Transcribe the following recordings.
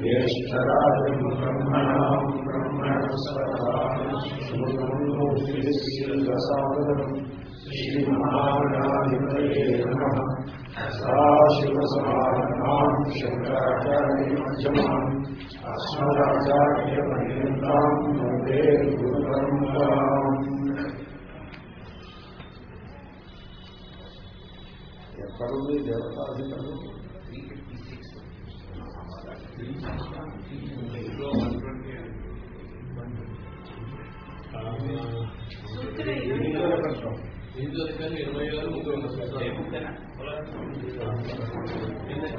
ज्येष्ठराजम् ब्रह्मणाम् ब्रह्मणस्पदासादरम् श्रीमहागणाधिपतये नमः सदाशिवसमारणाम् शङ्कराचार्यमध्यमाम् अस्मदाचार्यपर्यन्ताम् वन्दे गुरुपरम्पराम् ఎక్కడుంది దేవతాధికరణం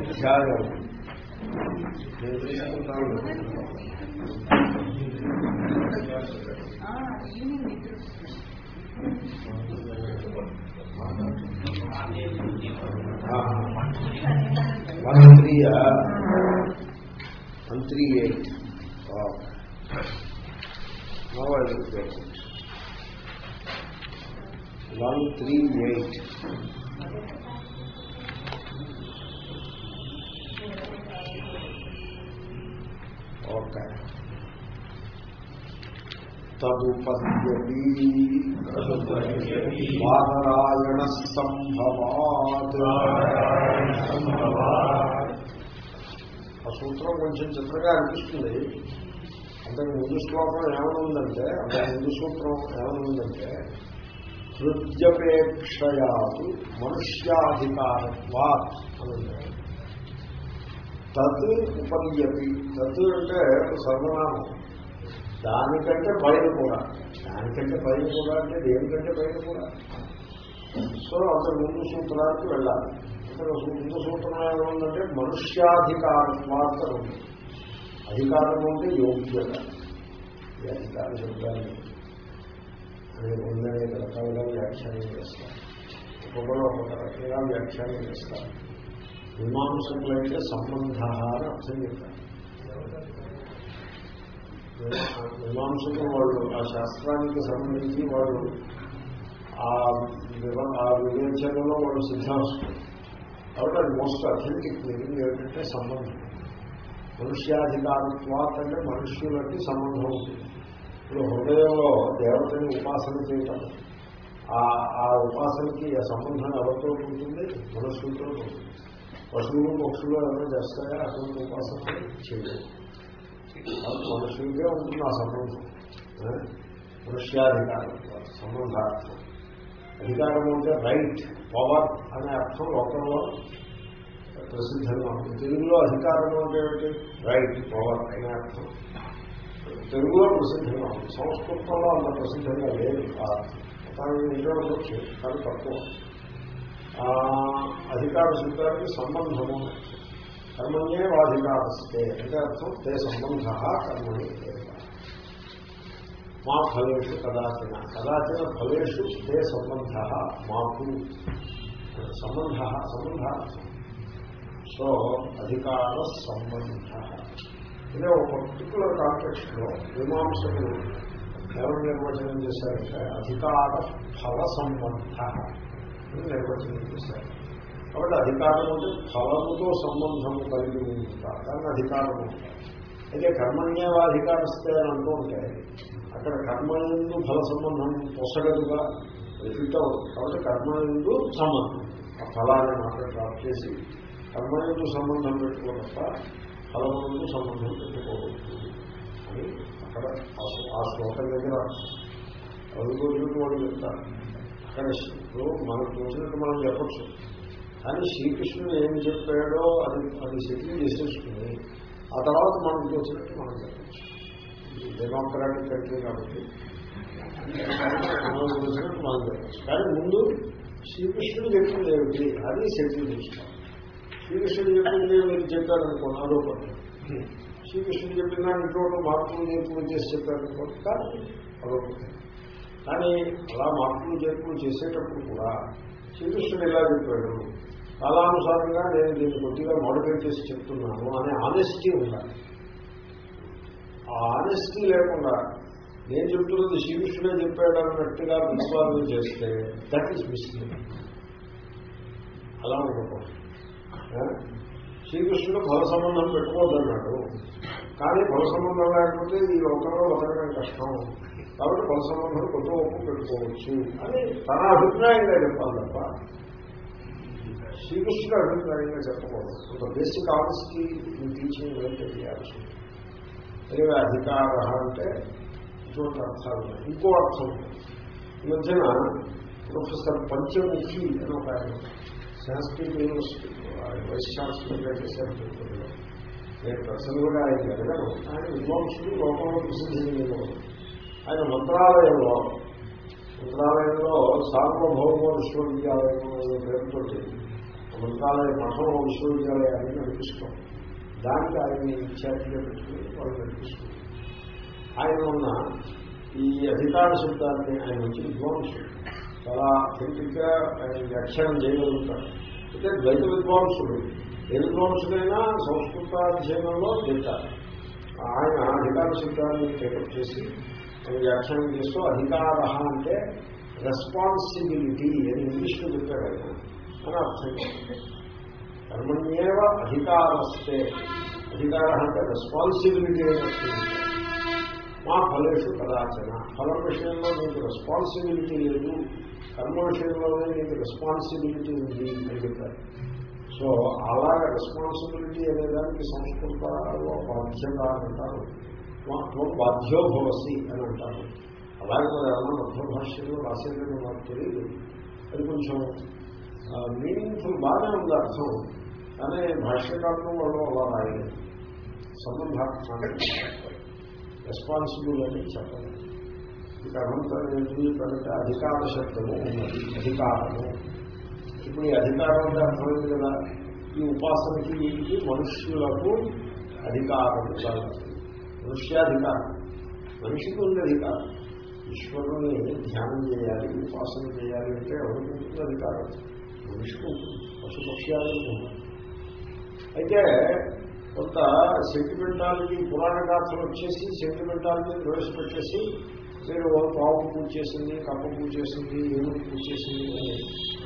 అధ్యాయం నేను తీసుకుంటాను one three one three eight one three eight. Okay. తదుపద్యపి సంభవాత్. సూత్రం కొంచెం చిత్రంగా అనిపిస్తుంది. అంతకు ముందు శ్లోకం ఏమనుందంటే అంతకు ముందు సూత్రం ఏమనుందంటే హృద్యపేక్షయాదు మనుష్యాధికారత్వాత్ అని తత్ ఉపన్యపి తత్ అంటే సర్వనామం. దానికంటే పైన కూడా. దానికంటే పైన కూడా అంటే దేనికంటే పైన కూడా. సో అంతకు ముందు సూత్రానికి వెళ్ళాలి. అంతకు ముందు సూత్రం ఏముందంటే మనుష్యాధికారత్వాత్ ఉంది అధికారం అంటే యోగ్యత. ఈ అధికార శబ్దాన్ని అనేక అనేక రకాలుగా వ్యాఖ్యానం చేస్తారు. ఒక్కొక్కరు ఒక్కొక్క రకంగా వ్యాఖ్యానం చేస్తారు. మీమాంసకులైతే సంబంధ అని అర్థం చెప్తారు. మీమాంసకులు వాళ్ళు ఆ శాస్త్రానికి సంబంధించి వాళ్ళు ఆ వివేచనలో వాళ్ళు సిద్ధాంతం కాబట్టి అది మోస్ట్ అథెంటిక్ మీనింగ్ ఏంటంటే సంబంధం మనుష్యాధికారత్వాత్ అంటే మనుష్యులకి సంబంధం ఉంటుంది ఇప్పుడు హృదయంలో దేవతని ఉపాసన చేయటం ఆ ఆ ఉపాసనకి ఆ సంబంధం ఎవరితో ఉంటుంది మనుషులతో ఉంటుంది పశువులు పక్షులు ఏమైనా చేస్తాయా అటువంటి ఉపాసన చేయలేదు కాబట్టి మనుషులకే ఉంటుంది ఆ సంబంధం ఆ? మనుష్యాధికారం సంబంధార్థం అధికారం అంటే రైట్ పవర్ అనే అర్థం లోకంలో ప్రసిద్ధంగా ఉంది. తెలుగులో అధికారం అంటే ఏమిటి? రైట్ పవర్ అనే అర్థం. తెలుగులో ప్రసిద్ధంగా ఉంది. సంస్కృతంలో అంత ప్రసిద్ధంగా లేదు. కానీ ఇంట్లో ఉండొచ్చు కానీ తక్కువ. అధికార శబ్దానికి సంబంధము. కర్మణ్యే వాధికారస్తే. అంటే అర్థం తే సంబంధ కర్మణి. ఏవ. మా ఫలేషు కదాచిన కదాచిన ఫలేషు తే సంబంధ మాకు. సంబంధ సంబంధ. సో అధికార సంబంధ. ఇదే ఒక పర్టికులర్ కాంటెక్స్ట్లో మీమాంసకులు ఎవరు నిర్వచనం చేశారంటే అధికార ఫల సంబంధ నిర్వచనం చేశారు. కాబట్టి అధికారం అంటే ఫలముతో సంబంధము కలిగి ఉంటారు. దాన్ని అధికారం ఉంటారు అయితే కర్మణ్యేవా అధికారస్తే అని అంటూ ఉంటే అక్కడ కర్మ ఎందు ఫల సంబంధం పొసగదుగా ఫిట్ అవుతుంది కాబట్టి కర్మ ఎందు సంబంధం. ఆ ఫలాన్ని మాత్రం డ్రాప్ చేసి కర్మయందు సంబంధం పెట్టుకో ఫలముందు సంబంధం పెట్టుకోవచ్చు అని అక్కడ ఆ శ్లోకం దగ్గర చదువుకోవడానికి వాళ్ళు చెప్తారు. అక్కడ ఇప్పుడు మనకు చూసినట్టు మనం చెప్పచ్చు. కానీ శ్రీకృష్ణుడు ఏం చెప్పాడో అది అది సెటిల్ చేసేసుకుని ఆ తర్వాత మనకు వచ్చినట్టు మనం చెప్పచ్చు. డెమోక్రాటిక్ కంట్రీ కాబట్టి. మనం తోచినట్టు మనం చెప్పచ్చు. కానీ ముందు శ్రీకృష్ణుడు చెప్పింది ఏమిటి? అది సెటిల్ చేసుకోవాలి శ్రీకృష్ణుడు చెప్పింది మీరు చెప్పారనుకోండి ఆరోపణ శ్రీకృష్ణుడు చెప్పిన ఇంట్లో మార్పులు చేర్పులు చేసి చెప్పారనుకోండి కానీ అదొకటి కానీ అలా మార్పులు చేర్పులు చేసేటప్పుడు కూడా శ్రీకృష్ణుడు ఎలా చెప్పాడు? కాలానుసారంగా నేను దీన్ని కొద్దిగా మోడిఫై చేసి చెప్తున్నాను అనే ఆనెస్టీ ఉండాలి. ఆ ఆనెస్టీ లేకుండా నేను చెప్తున్నది శ్రీకృష్ణుడే చెప్పాడు అన్నట్టుగా విశ్వాసం చేస్తే దట్ ఈస్ మిస్టేక్ అలా ఉండకూడదు. శ్రీకృష్ణుడు ఫల సంబంధం పెట్టుకోవద్దన్నాడు. కానీ ఫల సంబంధం లేకపోతే ఈ లోకంలో బతకడం కష్టం. కాబట్టి ఫల సంబంధం కొంచెం ఒప్పు పెట్టుకోవచ్చు అని తన అభిప్రాయంగా చెప్పాలి తప్ప శ్రీకృష్ణుడు అభిప్రాయంగా చెప్పకూడదు. ఒక బేసిక్ ఆఫీస్కి ఈ టీచింగ్ ఏంటో చేయాల్సి అదే అధికార అంటే ఇటువంటి అర్థాలు ఉన్నాయి. ఇంకో అర్థం ఉంది. ఈ మధ్యన ప్రొఫెసర్ పంచముఖి అని ఒక ఆయన సంస్కృత యూనివర్సిటీ ఆయన వైస్ ఛాన్సలర్గా చేశారు నేను పర్సనల్గా ఆయన అడగను ఆయన విద్వాంసుడు లోకంలో ప్రసిద్ధి ఆయన మంత్రాలయంలో మంత్రాలయంలో సార్వభౌమ విశ్వవిద్యాలయం అనే పేరుతో మంత్రాలయ మఠం విశ్వవిద్యాలయాన్ని నడిపిస్తాం. దానికి ఆయన ఇన్ఛార్జిగా పెట్టుకుని వాళ్ళు నడిపిస్తుంది ఆయన ఉన్న ఈ అధికార శబ్దాన్ని ఆయన మంచి విద్వాంసుడు. చాలా అథెంటిక్గా ఆయన వ్యాఖ్యానం చేయగలుగుతాడు. అయితే ద్వైత విద్వాంసుడు ఏ విద్వాంసుడైనా సంస్కృత అధ్యయనంలో దింటారు ఆయన అధికార శబ్దాన్ని టేకప్ చేసి ఆయన వ్యాఖ్యానం చేస్తూ అధికార అంటే రెస్పాన్సిబిలిటీ అని ఇంగ్లీష్లో చెప్పాడు ఆయన. అని అర్థం చేస్తుంది కర్మణ్యేవ అధికారస్తే అధికార అంటే రెస్పాన్సిబిలిటీ అయినట్టు మా ఫలేషు కదాచన. ఫలం విషయంలో మీకు రెస్పాన్సిబిలిటీ లేదు. కర్మ విషయంలోనే మీకు రెస్పాన్సిబిలిటీ ఉంది అని చెప్పారు. సో అలాగ రెస్పాన్సిబిలిటీ అనేదానికి సంస్కృతంలో బాధ్యత అని అంటారు. త్వం బాధ్యో భవసి అని అంటారు. అలాగే మరి అన్న మధ్య భాషలో రాసేదని నాకు తెలియదు అది కొంచెం మీనింగ్ఫుల్ బాగానే ఉంది అర్థం. కానీ భాష్యకారులు వాళ్ళు అలా రాయలేదు. సంబంధార్థాన్ని రెస్పాన్సిబుల్ అని చెప్పలేదు. ఇక అనంతరం ఏంటంటే అధికార శబ్దము ఉన్నది అధికారము. ఇప్పుడు ఈ అధికారం అంటే అర్థమైంది కదా ఈ ఉపాసనకి వీటికి మనుష్యులకు అధికారం మనుష్యాధికారం. మనిషికి ఉంది అధికారం. ఈశ్వరుని ధ్యానం చేయాలి ఉపాసన చేయాలి అంటే ఎవరికి అధికారం? విష్ణు ఉంటుంది అయితే కొంత సెంటిమెంటాలిటీ పురాణ గాథలు వచ్చేసి సెంటిమెంటాలిటీ ప్రవేశపెట్టేసి మీరు పావు పూజ చేసింది కప్ప పూజ చేసింది ఏనుగు పూజ చేసింది అని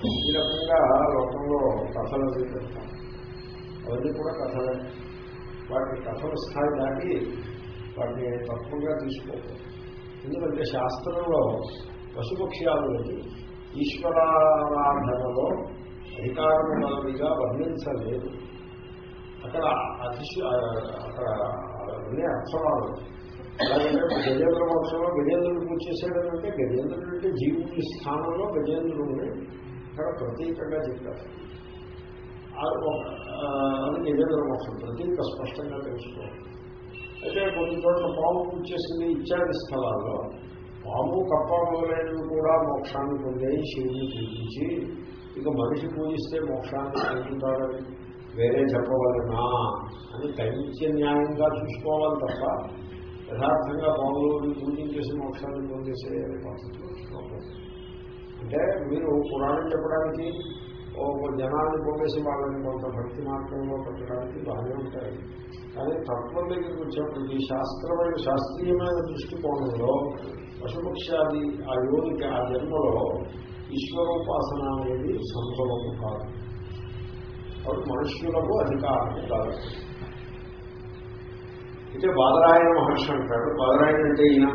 ఈ రకంగా లోకంలో కథలు అవి పెడతాం. అవన్నీ కూడా కథలే. వాటిని కథల స్థాయి దాటి వాటిని తక్కువగా తీసుకోకూడదు. ఎందుకంటే శాస్త్రంలో పశుపక్ష్యాలని ఈశ్వరారాధనలో అధికారం గలవిగా వర్ణించలేదు. అక్కడ అతిశ అక్కడ అన్ని అర్థమాలు అలాగంటే గజేంద్ర వంశంలో గజేంద్రుడు పూజ చేశాడనంటే గజేంద్రుడు అంటే జీవుడి స్థానంలో గజేంద్రుడిని అక్కడ ప్రతీకంగా చెప్పారు. అది గజేంద్ర వంశం ప్రతీక స్పష్టంగా తెలుసుకోవాలి. అయితే కొన్ని చోట్ల పాము పూజ చేసింది ఇత్యాది స్థలాల్లో. పాము కప్ప మొదలైనవి కూడా మోక్షాన్ని పొందే శివుని పూజించి ఇక మనిషి పూజిస్తే మోక్షాన్ని పొందుతాడని వేరే చెప్పవలనా అని తైత్య న్యాయంగా చూసుకోవాలి తప్ప యథార్థంగా పాములు పూజించేసి మోక్షాన్ని పొందేసే పద్ధతిలో అంటే మీరు పురాణం చెప్పడానికి ఓ జనాన్ని పొందేసి వాళ్ళని కొంత భక్తి మార్గంలో పెట్టడానికి బాగానే ఉంటాయి. కానీ తత్వం దగ్గరికి వచ్చేప్పటికి శాస్త్రమైన శాస్త్రీయమైన దృష్టికోణంలో పశుపక్షాది ఆ యోగికి ఆ జన్మలో ఈశ్వరోపాసన అనేది సంభవము కాదు. కాబట్టి మనుష్యులకు అధికారం కాదు అయితే బాదరాయణ మహర్షి అంటాడు బాదరాయణ అంటే ఈయన?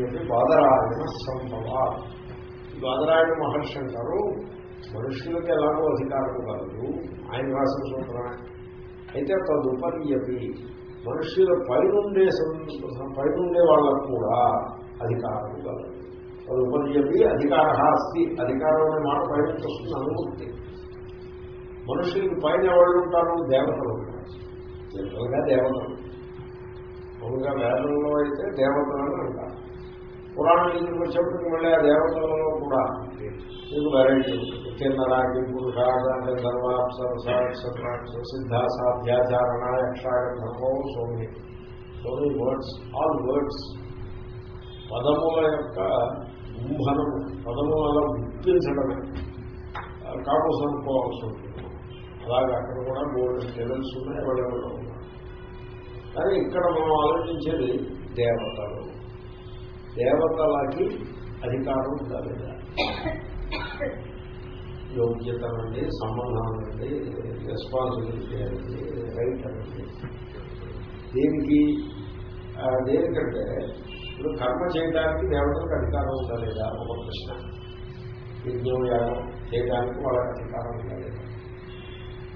చెప్పి బాదరాయణ సంభవ. ఈ బాదరాయణ మహర్షి అంటారు మనుషులకు ఎలాగో అధికారం కలదు. ఆయన రాసిన సూత్రమే. అయితే తదుపర్యపి మనుష్యుల పైనుండే పైనుండే వాళ్ళకు కూడా అధికారం కలదు. తదుపర్యపి అధికార అస్తి అధికారం అనే మాట పైన వస్తుంది అనుమతి మనుషులకి పైన ఎవరు ఉంటారు దేవతలు ఉంటారు జనరల్గా దేవతలు మామూలుగా వేదంలో అయితే దేవతలు అని అంటారు పురాణం ఎందుకు వచ్చేప్పటికి మళ్ళీ ఆ దేవతలలో కూడా మీకు వెరైటీ ఉంటుంది కిన్నరాకి పురుషాగాంధ సర్వాప్సరస సిద్ధ సాధ్యాచారణ యక్షాగంధమో సోమి సోమి వర్డ్స్ ఆల్ వర్డ్స్ పదముల యొక్క కుంభనము పదము అలా గుర్తించడమే. కాపు అనుకోవాల్సి ఉంటుంది. అలాగే అక్కడ కూడా గోల్డ్ లెవెల్స్ ఉన్నాయి ఎవరెవరో కానీ ఇక్కడ మనం ఆలోచించేది దేవతలు. దేవతలకి అధికారం ఉందా లేదా యోగ్యత అండి సంబంధం అండి రెస్పాన్సిబిలిటీ అండి. రైట్ అండి దేనికి దేనికంటే ఇప్పుడు కర్మ చేయడానికి దేవతలకు అధికారం ఉందా లేదా? ఒక ప్రశ్న. యజ్ఞం యాగం చేయడానికి వాళ్ళకి అధికారం ఉందా లేదా?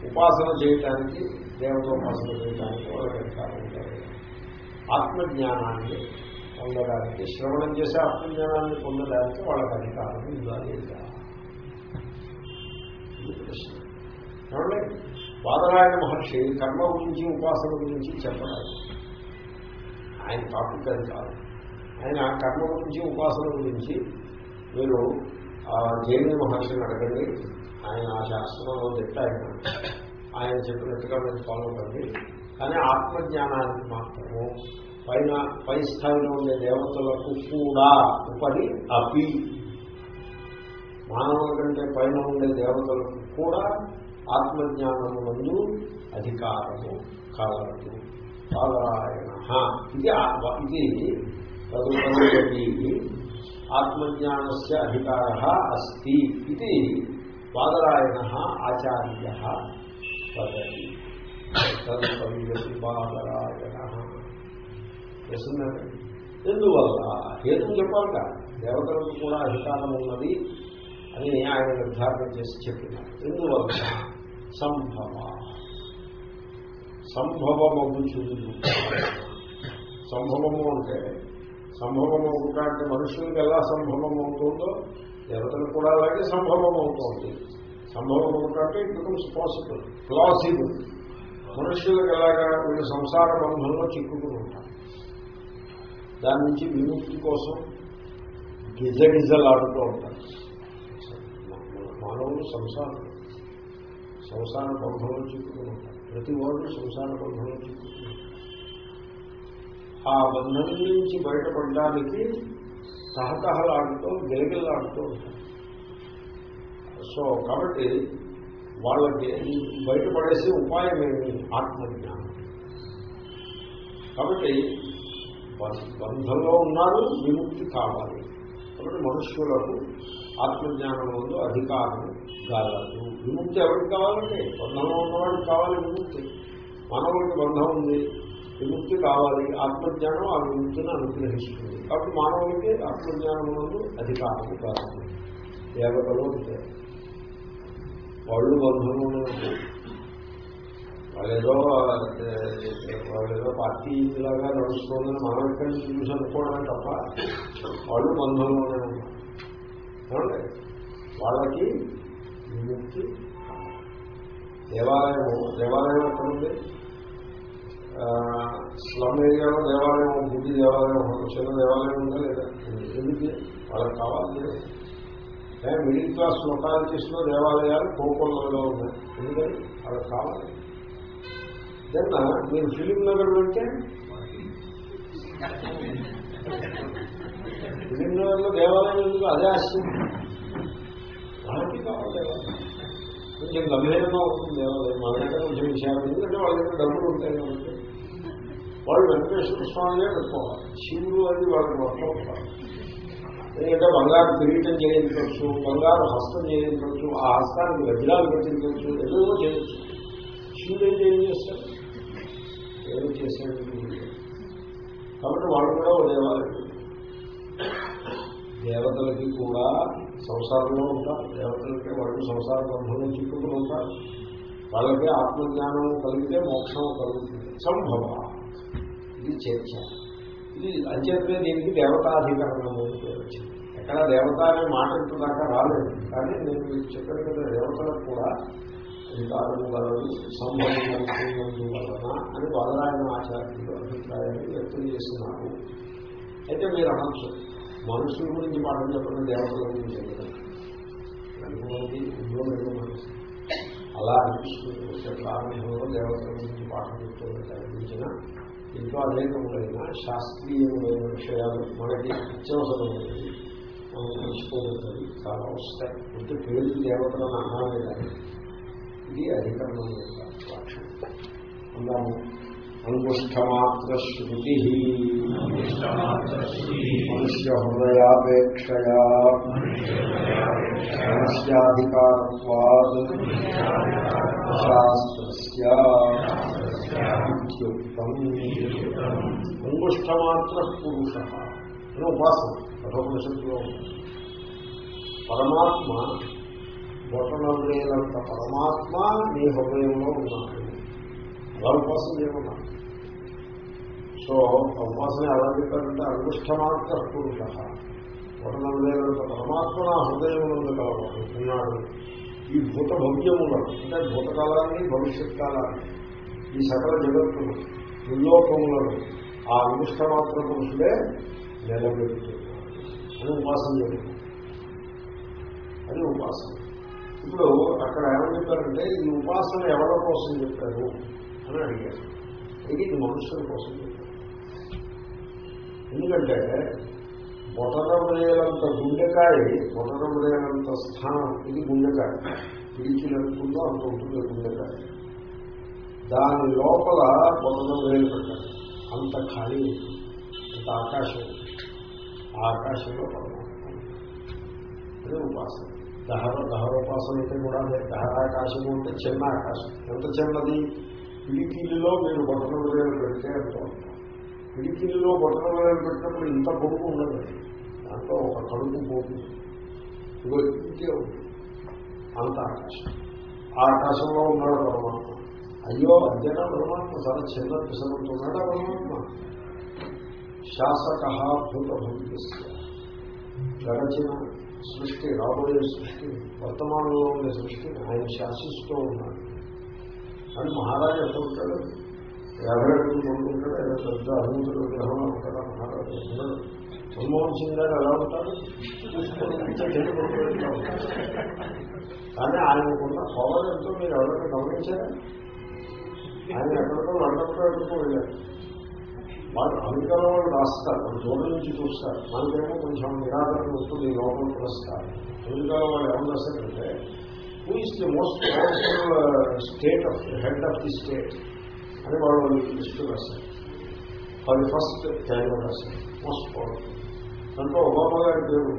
ఉపాసన చేయటానికి దేవతోపాసన చేయడానికి వాళ్ళకి అధికారం ఉందా లేదా? ఆత్మజ్ఞానాన్ని పొందడానికి శ్రవణం చేసే ఆత్మజ్ఞానాన్ని పొందడానికి వాళ్ళకి అధికారం ఉందా లేదా? ఇది ప్రశ్న. ఏమండి? వాదరాయణ మహర్షి కర్మ గురించి ఉపాసన గురించి చెప్పలేదు ఆయన టాపిక్ అది కాదు. ఆయన కర్మ గురించి ఉపాసన గురించి మీరు ఆ మహర్షిని అడగండి. ఆయన ఆ శాస్త్రంలో దిట్ట ఆయన ఆయన చెప్పినట్టుగా మీరు ఫాలో కండి. కానీ ఆత్మజ్ఞానానికి మాత్రము పైన పై స్థాయిలో ఉండే దేవతలకు కూడా ఉపరి అపి. మానవుల కంటే పైన ఉండే దేవతలకు కూడా ఆత్మజ్ఞానమునందు అధికారము కలదు. పారాయణ ఇది ఆ- ఇది తదుపరి ఆత్మజ్ఞానస్య అధికార అస్తి ఇది బాదరాయణ ఆచార్య వదతి తదుపరి బాదరాయణ చేస్తుందండి ఎందువల్ల? హేతు చెప్పాలి కదా. దేవతలకు కూడా అధికారం ఉన్నది అని ఆయన నిర్ధారణ చేసి చెప్పినారు. ఎందువల్ల? సంభవ. సంభవమగు చూడు సంభవము అంటే సంభవం అవుట అంటే మనుషులకు ఎలా సంభవం అవుతుందో దేవతలకు కూడా అలాగే సంభవం అవుతుంది సంభవం అవుట అంటే ఇట్ బికమ్స్ పాసిబుల్ ప్లాసిబుల్ మనుషులకు ఎలాగా వీళ్ళు సంసార బంధంలో చిక్కుకుని ఉంటారు. దాని నుంచి విముక్తి కోసం గిజగిజలాడుతూ ఉంటారు. మానవులు సంసారం సంసార బంధంలో చిక్కుకుని ఉంటారు. ప్రతి వాళ్ళు సంసార బంధంలో చిక్కుకుని ఉంటారు. ఆ బంధం నుంచి బయటపడడానికి సహకహలాడుతూ గిలగిల్లాడుతూ ఉంటారు. సో కాబట్టి వాళ్ళకి బయటపడేసే ఉపాయం ఏమి? ఆత్మజ్ఞానం. కాబట్టి బంధంలో ఉన్నారు విముక్తి కావాలి. కాబట్టి మనుష్యులకు ఆత్మజ్ఞానం ముందు అధికారం కాగలదు విముక్తి ఎవరికి కావాలండి? బంధంలో ఉన్నవాడికి కావాలి విముక్తి. మానవుడికి బంధం ఉంది. విముక్తి కావాలి ఆత్మజ్ఞానం ఆ విముక్తిని అనుగ్రహిస్తుంది. కాబట్టి మానవుడికి ఆత్మజ్ఞానం ముందు అధికారం కావాలి. దేవతలు ఉంటాయి వాళ్ళు బంధంలోనే వాళ్ళేదో వాళ్ళేదో పార్టీ లాగా నడుస్తుందని మనం ఎక్కడి నుంచి చూసి అనుకోవడమే తప్ప వాళ్ళు బంధంలోనే ఉన్నారు వాళ్ళకి విముక్తి దేవాలయము దేవాలయం ఎక్కడ ఉంది? స్లమ్ ఏరియాలో దేవాలయం ఒక గుడి దేవాలయం ఒక చిన్న దేవాలయం ఉందా లేదా? ఎందుకు? వాళ్ళకి కావాలి. మిడిల్ క్లాస్ లొకాలిటీస్లో దేవాలయాలు కోకొల్లలో ఉన్నాయి. ఎందుకని వాళ్ళకి కావాలి. దెన్ మీరు ఫిలిం నగర్ వెళ్తే ఫిలిం నగర్లో దేవాలయం ఎందుకు? అదే ఆశ్చర్యం. వాళ్ళకి కావాలి దేవాలయం. కొంచెం గంభీరంగా ఉంటుంది దేవాలయం. మన దగ్గర కొంచెం విషయాలు ఎందుకంటే వాళ్ళ దగ్గర డబ్బులు ఉంటాయి కాబట్టి. వాళ్ళు వెంకటేశ్వర స్వామినే పెట్టుకోవాలి శివుడు అది వాళ్ళకి మొత్తం ఎందుకంటే బంగారు కిరీటం చేయించవచ్చు బంగారు హస్తం చేయించవచ్చు ఆ హస్తానికి వజ్రాలు పెట్టించవచ్చు ఏదో చేయొచ్చు. శివుడు ఏం ఏం చేస్తాడు? ఏదో చేశాడు కాబట్టి వాళ్ళు కూడా ఓ దేవాలయం. దేవతలకి కూడా సంసారంలో ఉంటారు. దేవతలకి వాళ్ళు సంసార బంధంలో చిక్కుకుని ఉంటారు. వాళ్ళకి ఆత్మజ్ఞానం కలిగితే మోక్షం కలుగుతుంది. సంభవ. ఇది చర్చ ఇది అంచేతనే దీనికి దేవతాధికరణము అని పేరు వచ్చింది. ఎక్కడ దేవత అనే మాట ఇంతదాకా రాలేదు. కానీ నేను మీకు చెప్పాను కదా దేవతలకు కూడా అధికారము గలదు సంభవించినందు వలన అని బాలరాయణ ఆచార్యులు అభిప్రాయాన్ని వ్యక్తం చేస్తున్నారు. అయితే మీరు అనొచ్చు మనుషుల గురించి పాఠం చెప్పడం దేవతల గురించి చెప్పడం అనుభవంది ఉద్యోగంలో మనసు. అలా అనిపిస్తుంది. వచ్చే ప్రారంభంలో దేవతల గురించి పాఠం చెప్తున్నట్టు అనిపించిన ఇంట్లో అనేకములైన శాస్త్రీయములైన విషయాలు మనకి అత్యవసరమైనవి మనం తెలుసుకోగలుగుతుంది చాలా వస్తాయి. అంటే పేరు దేవతలను అన్నామే కానీ ఇది అధికరణం యొక్క లక్షణం అందాము. అంగుష్టమాత్ర శృతి మనుష్య హృదయాపేక్షయా మనుష్యాధికారత్వాద్ శాస్త్రస్య ఇత్యుక్తం అంగుష్టమాత్ర పురుష అని ఉపాసన కఠోపనిషత్తులో పరమాత్మ బొట్టనంత పరమాత్మ నీ హృదయంలో ఉన్నాడు. అలా ఉపాసన చేయమన్నారు సో ఉపాసన ఎలా చెప్పారంటే అంగుష్టమాత్ర పురుష బొట్టనంత పరమాత్మ నా హృదయంలో కావాలి ఉన్నాడు. ఈ భూత భవ్యములను అంటే భూతకాలాన్ని భవిష్యత్ కాలాన్ని ఈ సకల జగత్తులు ఉల్లోకములను ఆ అంగుష్టమాత్ర పురుషుడే నిలబెడుతున్నాడు అని ఉపాసన చేయాలి అది ఉపాసన. ఇప్పుడు అక్కడ ఏమని చెప్పారంటే ఈ ఉపాసన ఎవరి కోసం చెప్పారు అని అడిగారు. ఇది ఇది మనుషుల కోసం చెప్పారు. ఎందుకంటే బొటనములేనంత గుండెకాయ బొటనములేనంత స్థానం ఇది గుండెకాయ. పిడిచినంతుందో అంత ఉంటుంది గుండెకాయ. దాని లోపల బొటనములేలు పెట్టాలి అంత ఖాళీ ఉంటుంది అంత ఆకాశం ఆ ఆకాశంలో పరమాత్మ అదే ఉపాసన. దహర దహరోపాసన అయితే కూడా అదే. దహరాకాశము అంటే చిన్న ఆకాశం. ఎంత చిన్నది? పిడికిలిలో మీరు బొట్టన వేలు పెడితే ఎంత పిడికిలిలో బొట్టన వేలు పెట్టినప్పుడు ఇంత పొడుగు ఉండదు. దాంట్లో ఒక కడుపు పోతుంది. ఇగో ఇంకే ఉంటుంది అంత ఆకాశం. ఆ ఆకాశంలో ఉన్నాడు పరమాత్మ. అయ్యో అధ్యయన పరమాత్మ చాలా చిన్న పిసరుతున్నాడా పరమాత్మ శాసక భూత గడచిన సృష్టి రాబోయే సృష్టి వర్తమానంలో ఉండే సృష్టిని ఆయన శాసిస్తూ ఉన్నాడు. అని మహారాజు ఎంత ఉంటాడు? యాభై అడుగులు కొనుక్కుంటాడు ఏదో పెద్ద అభివృద్ధులు విగ్రహంలో ఉంటాడా మహారాజు ఉన్నాడు. మన్మోహన్ సింగ్ గారు ఎలా ఉంటారు ఉంటారు కానీ ఆయనకున్న పవర్ ఎంతో మీరు ఎవరైనా గమనించారా? ఆయన ఎక్కడికో లండన్లో ఎక్కడికో వెళ్ళారు వాళ్ళు అమెరికాలో వాళ్ళు రాస్తారు వాళ్ళు దూరం నుంచి చూస్తారు మనకేమో కొంచెం నిరాదరణ వస్తుంది లోపల పురస్కారం. అమెరికాలో వాళ్ళు ఏమని రాస్తారంటే who is the most powerful state of head of the state అని వాళ్ళు లిస్టు రాశారు వాళ్ళు ఫస్ట్ టైంలో రాశారు మోస్ట్ పవర్ఫుల్ దాంట్లో ఒబామా గారి పేరు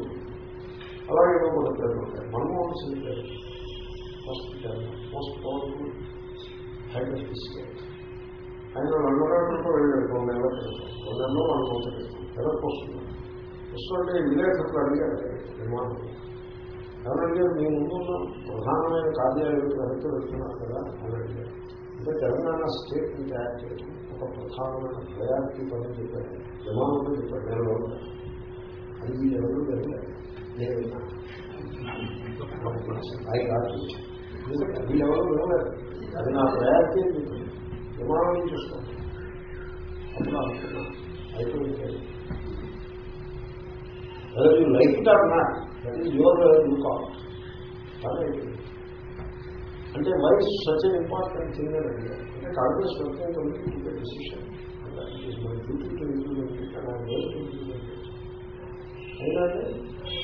అలాగే ఏదో కూడా పేరు ఉంటాయి మన్మోహన్ సింగ్ పేరు. First time most powerful head of the state. ఆయన రంగరాజులతో వెళ్ళాడు రెండు నెలల క్రితం రెండు నెలలో మనం అవుతుంది వెనక్కి వస్తున్నాడు వస్తుంటే విలేకరులు అడిగారు విమానం ఎవరంటే మీ ముందు ప్రధానమైన కార్యాలయం వెనక్కి వెళ్తున్నారు కదా అని అడిగారు. అంటే తెలంగాణ స్టేట్ని తయారు చేయడం ఒక ప్రధానమైన ప్రయారిటీ పని చెప్పాడు విమానంలో చెప్పాడు నెలలో అది వీళ్ళు ఎవరు వెళ్ళారు నేను అవి కాదు. వీళ్ళు ఎవరు వినలేదు అది నా ప్రయారిటీ అని చెప్పింది విమానం చూసుకోండి అది నా అనుకున్నాను అయిపోయింది. అదే life it are not that is your look out అంటే wife such an important thing అని అడిగారు అంటే కాంగ్రెస్ వర్కింగ్ డిసిషన్ అయినా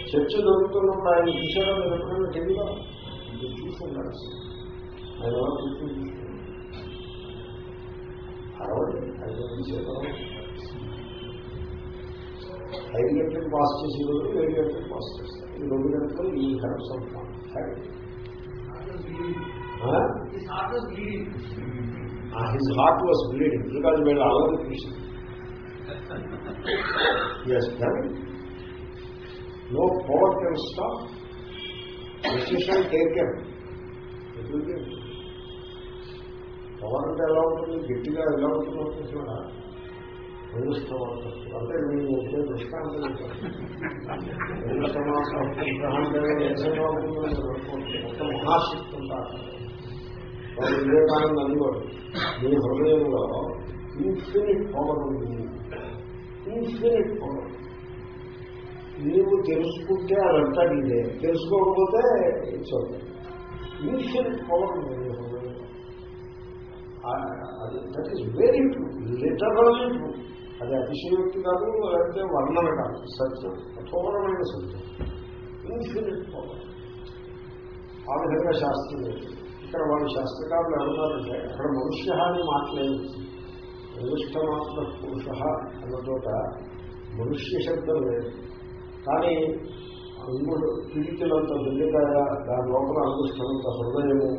చర్చ దొరుకుతున్నప్పుడు ఆయన చూసారా మీరు ఎప్పుడైనా టీవీలో చూసి ఉండాల్సింది ఆయన ఎవరు కూర్చొని చూసుకున్నారు అరవై ఐదు చేద్దాం ఐదు గంటలకు పాస్ చేసే రోజు ఏడు గంటలకు పాస్ చేస్తారు ఈ రెండు గంటలు ఈ helps his heart was bleeding because వీళ్ళు అల్లరి చూసి yes no power can stop decision taken Pawan అంటే ఎలా ఉంటుంది? గట్టిగా ఎలా ఉంటుందో? చూసినా అంటే మీరు ఒకే దృష్టాంతం. నిరుష్టమాసం మహాశక్తి ఉంటారు. వాళ్ళు వివేకానంద అనేవాడు మీ హృదయంలో ఇన్ఫినిట్ పవర్ ఉంది. ఇన్ఫినిట్ పవర్ నీవు తెలుసుకుంటే అదంతా నీదే. తెలుసుకోకపోతే ఇట్స్ ఓకే ఇన్ఫినిట్ పవర్ ఉంది. అది that is very true literally true అది అతిశయోక్తి కాదు లేకపోతే వర్ణన కాదు సత్యం కఠోరమైన సత్యం ఇన్ఫినిట్ పవర్ ఆ విధంగా శాస్త్రం ఇక్కడ వాళ్ళు శాస్త్రకారులు ఏమన్నారంటే అక్కడ మనుష్య అని మాట్లాడేది అంగుష్టమాత్మ పురుష అన్న చోట మనుష్య శబ్దం లేదు కానీ అంగుడు పిడికిలంత వెల్లికాయ దాని లోపల అంగుష్టమంత హృదయము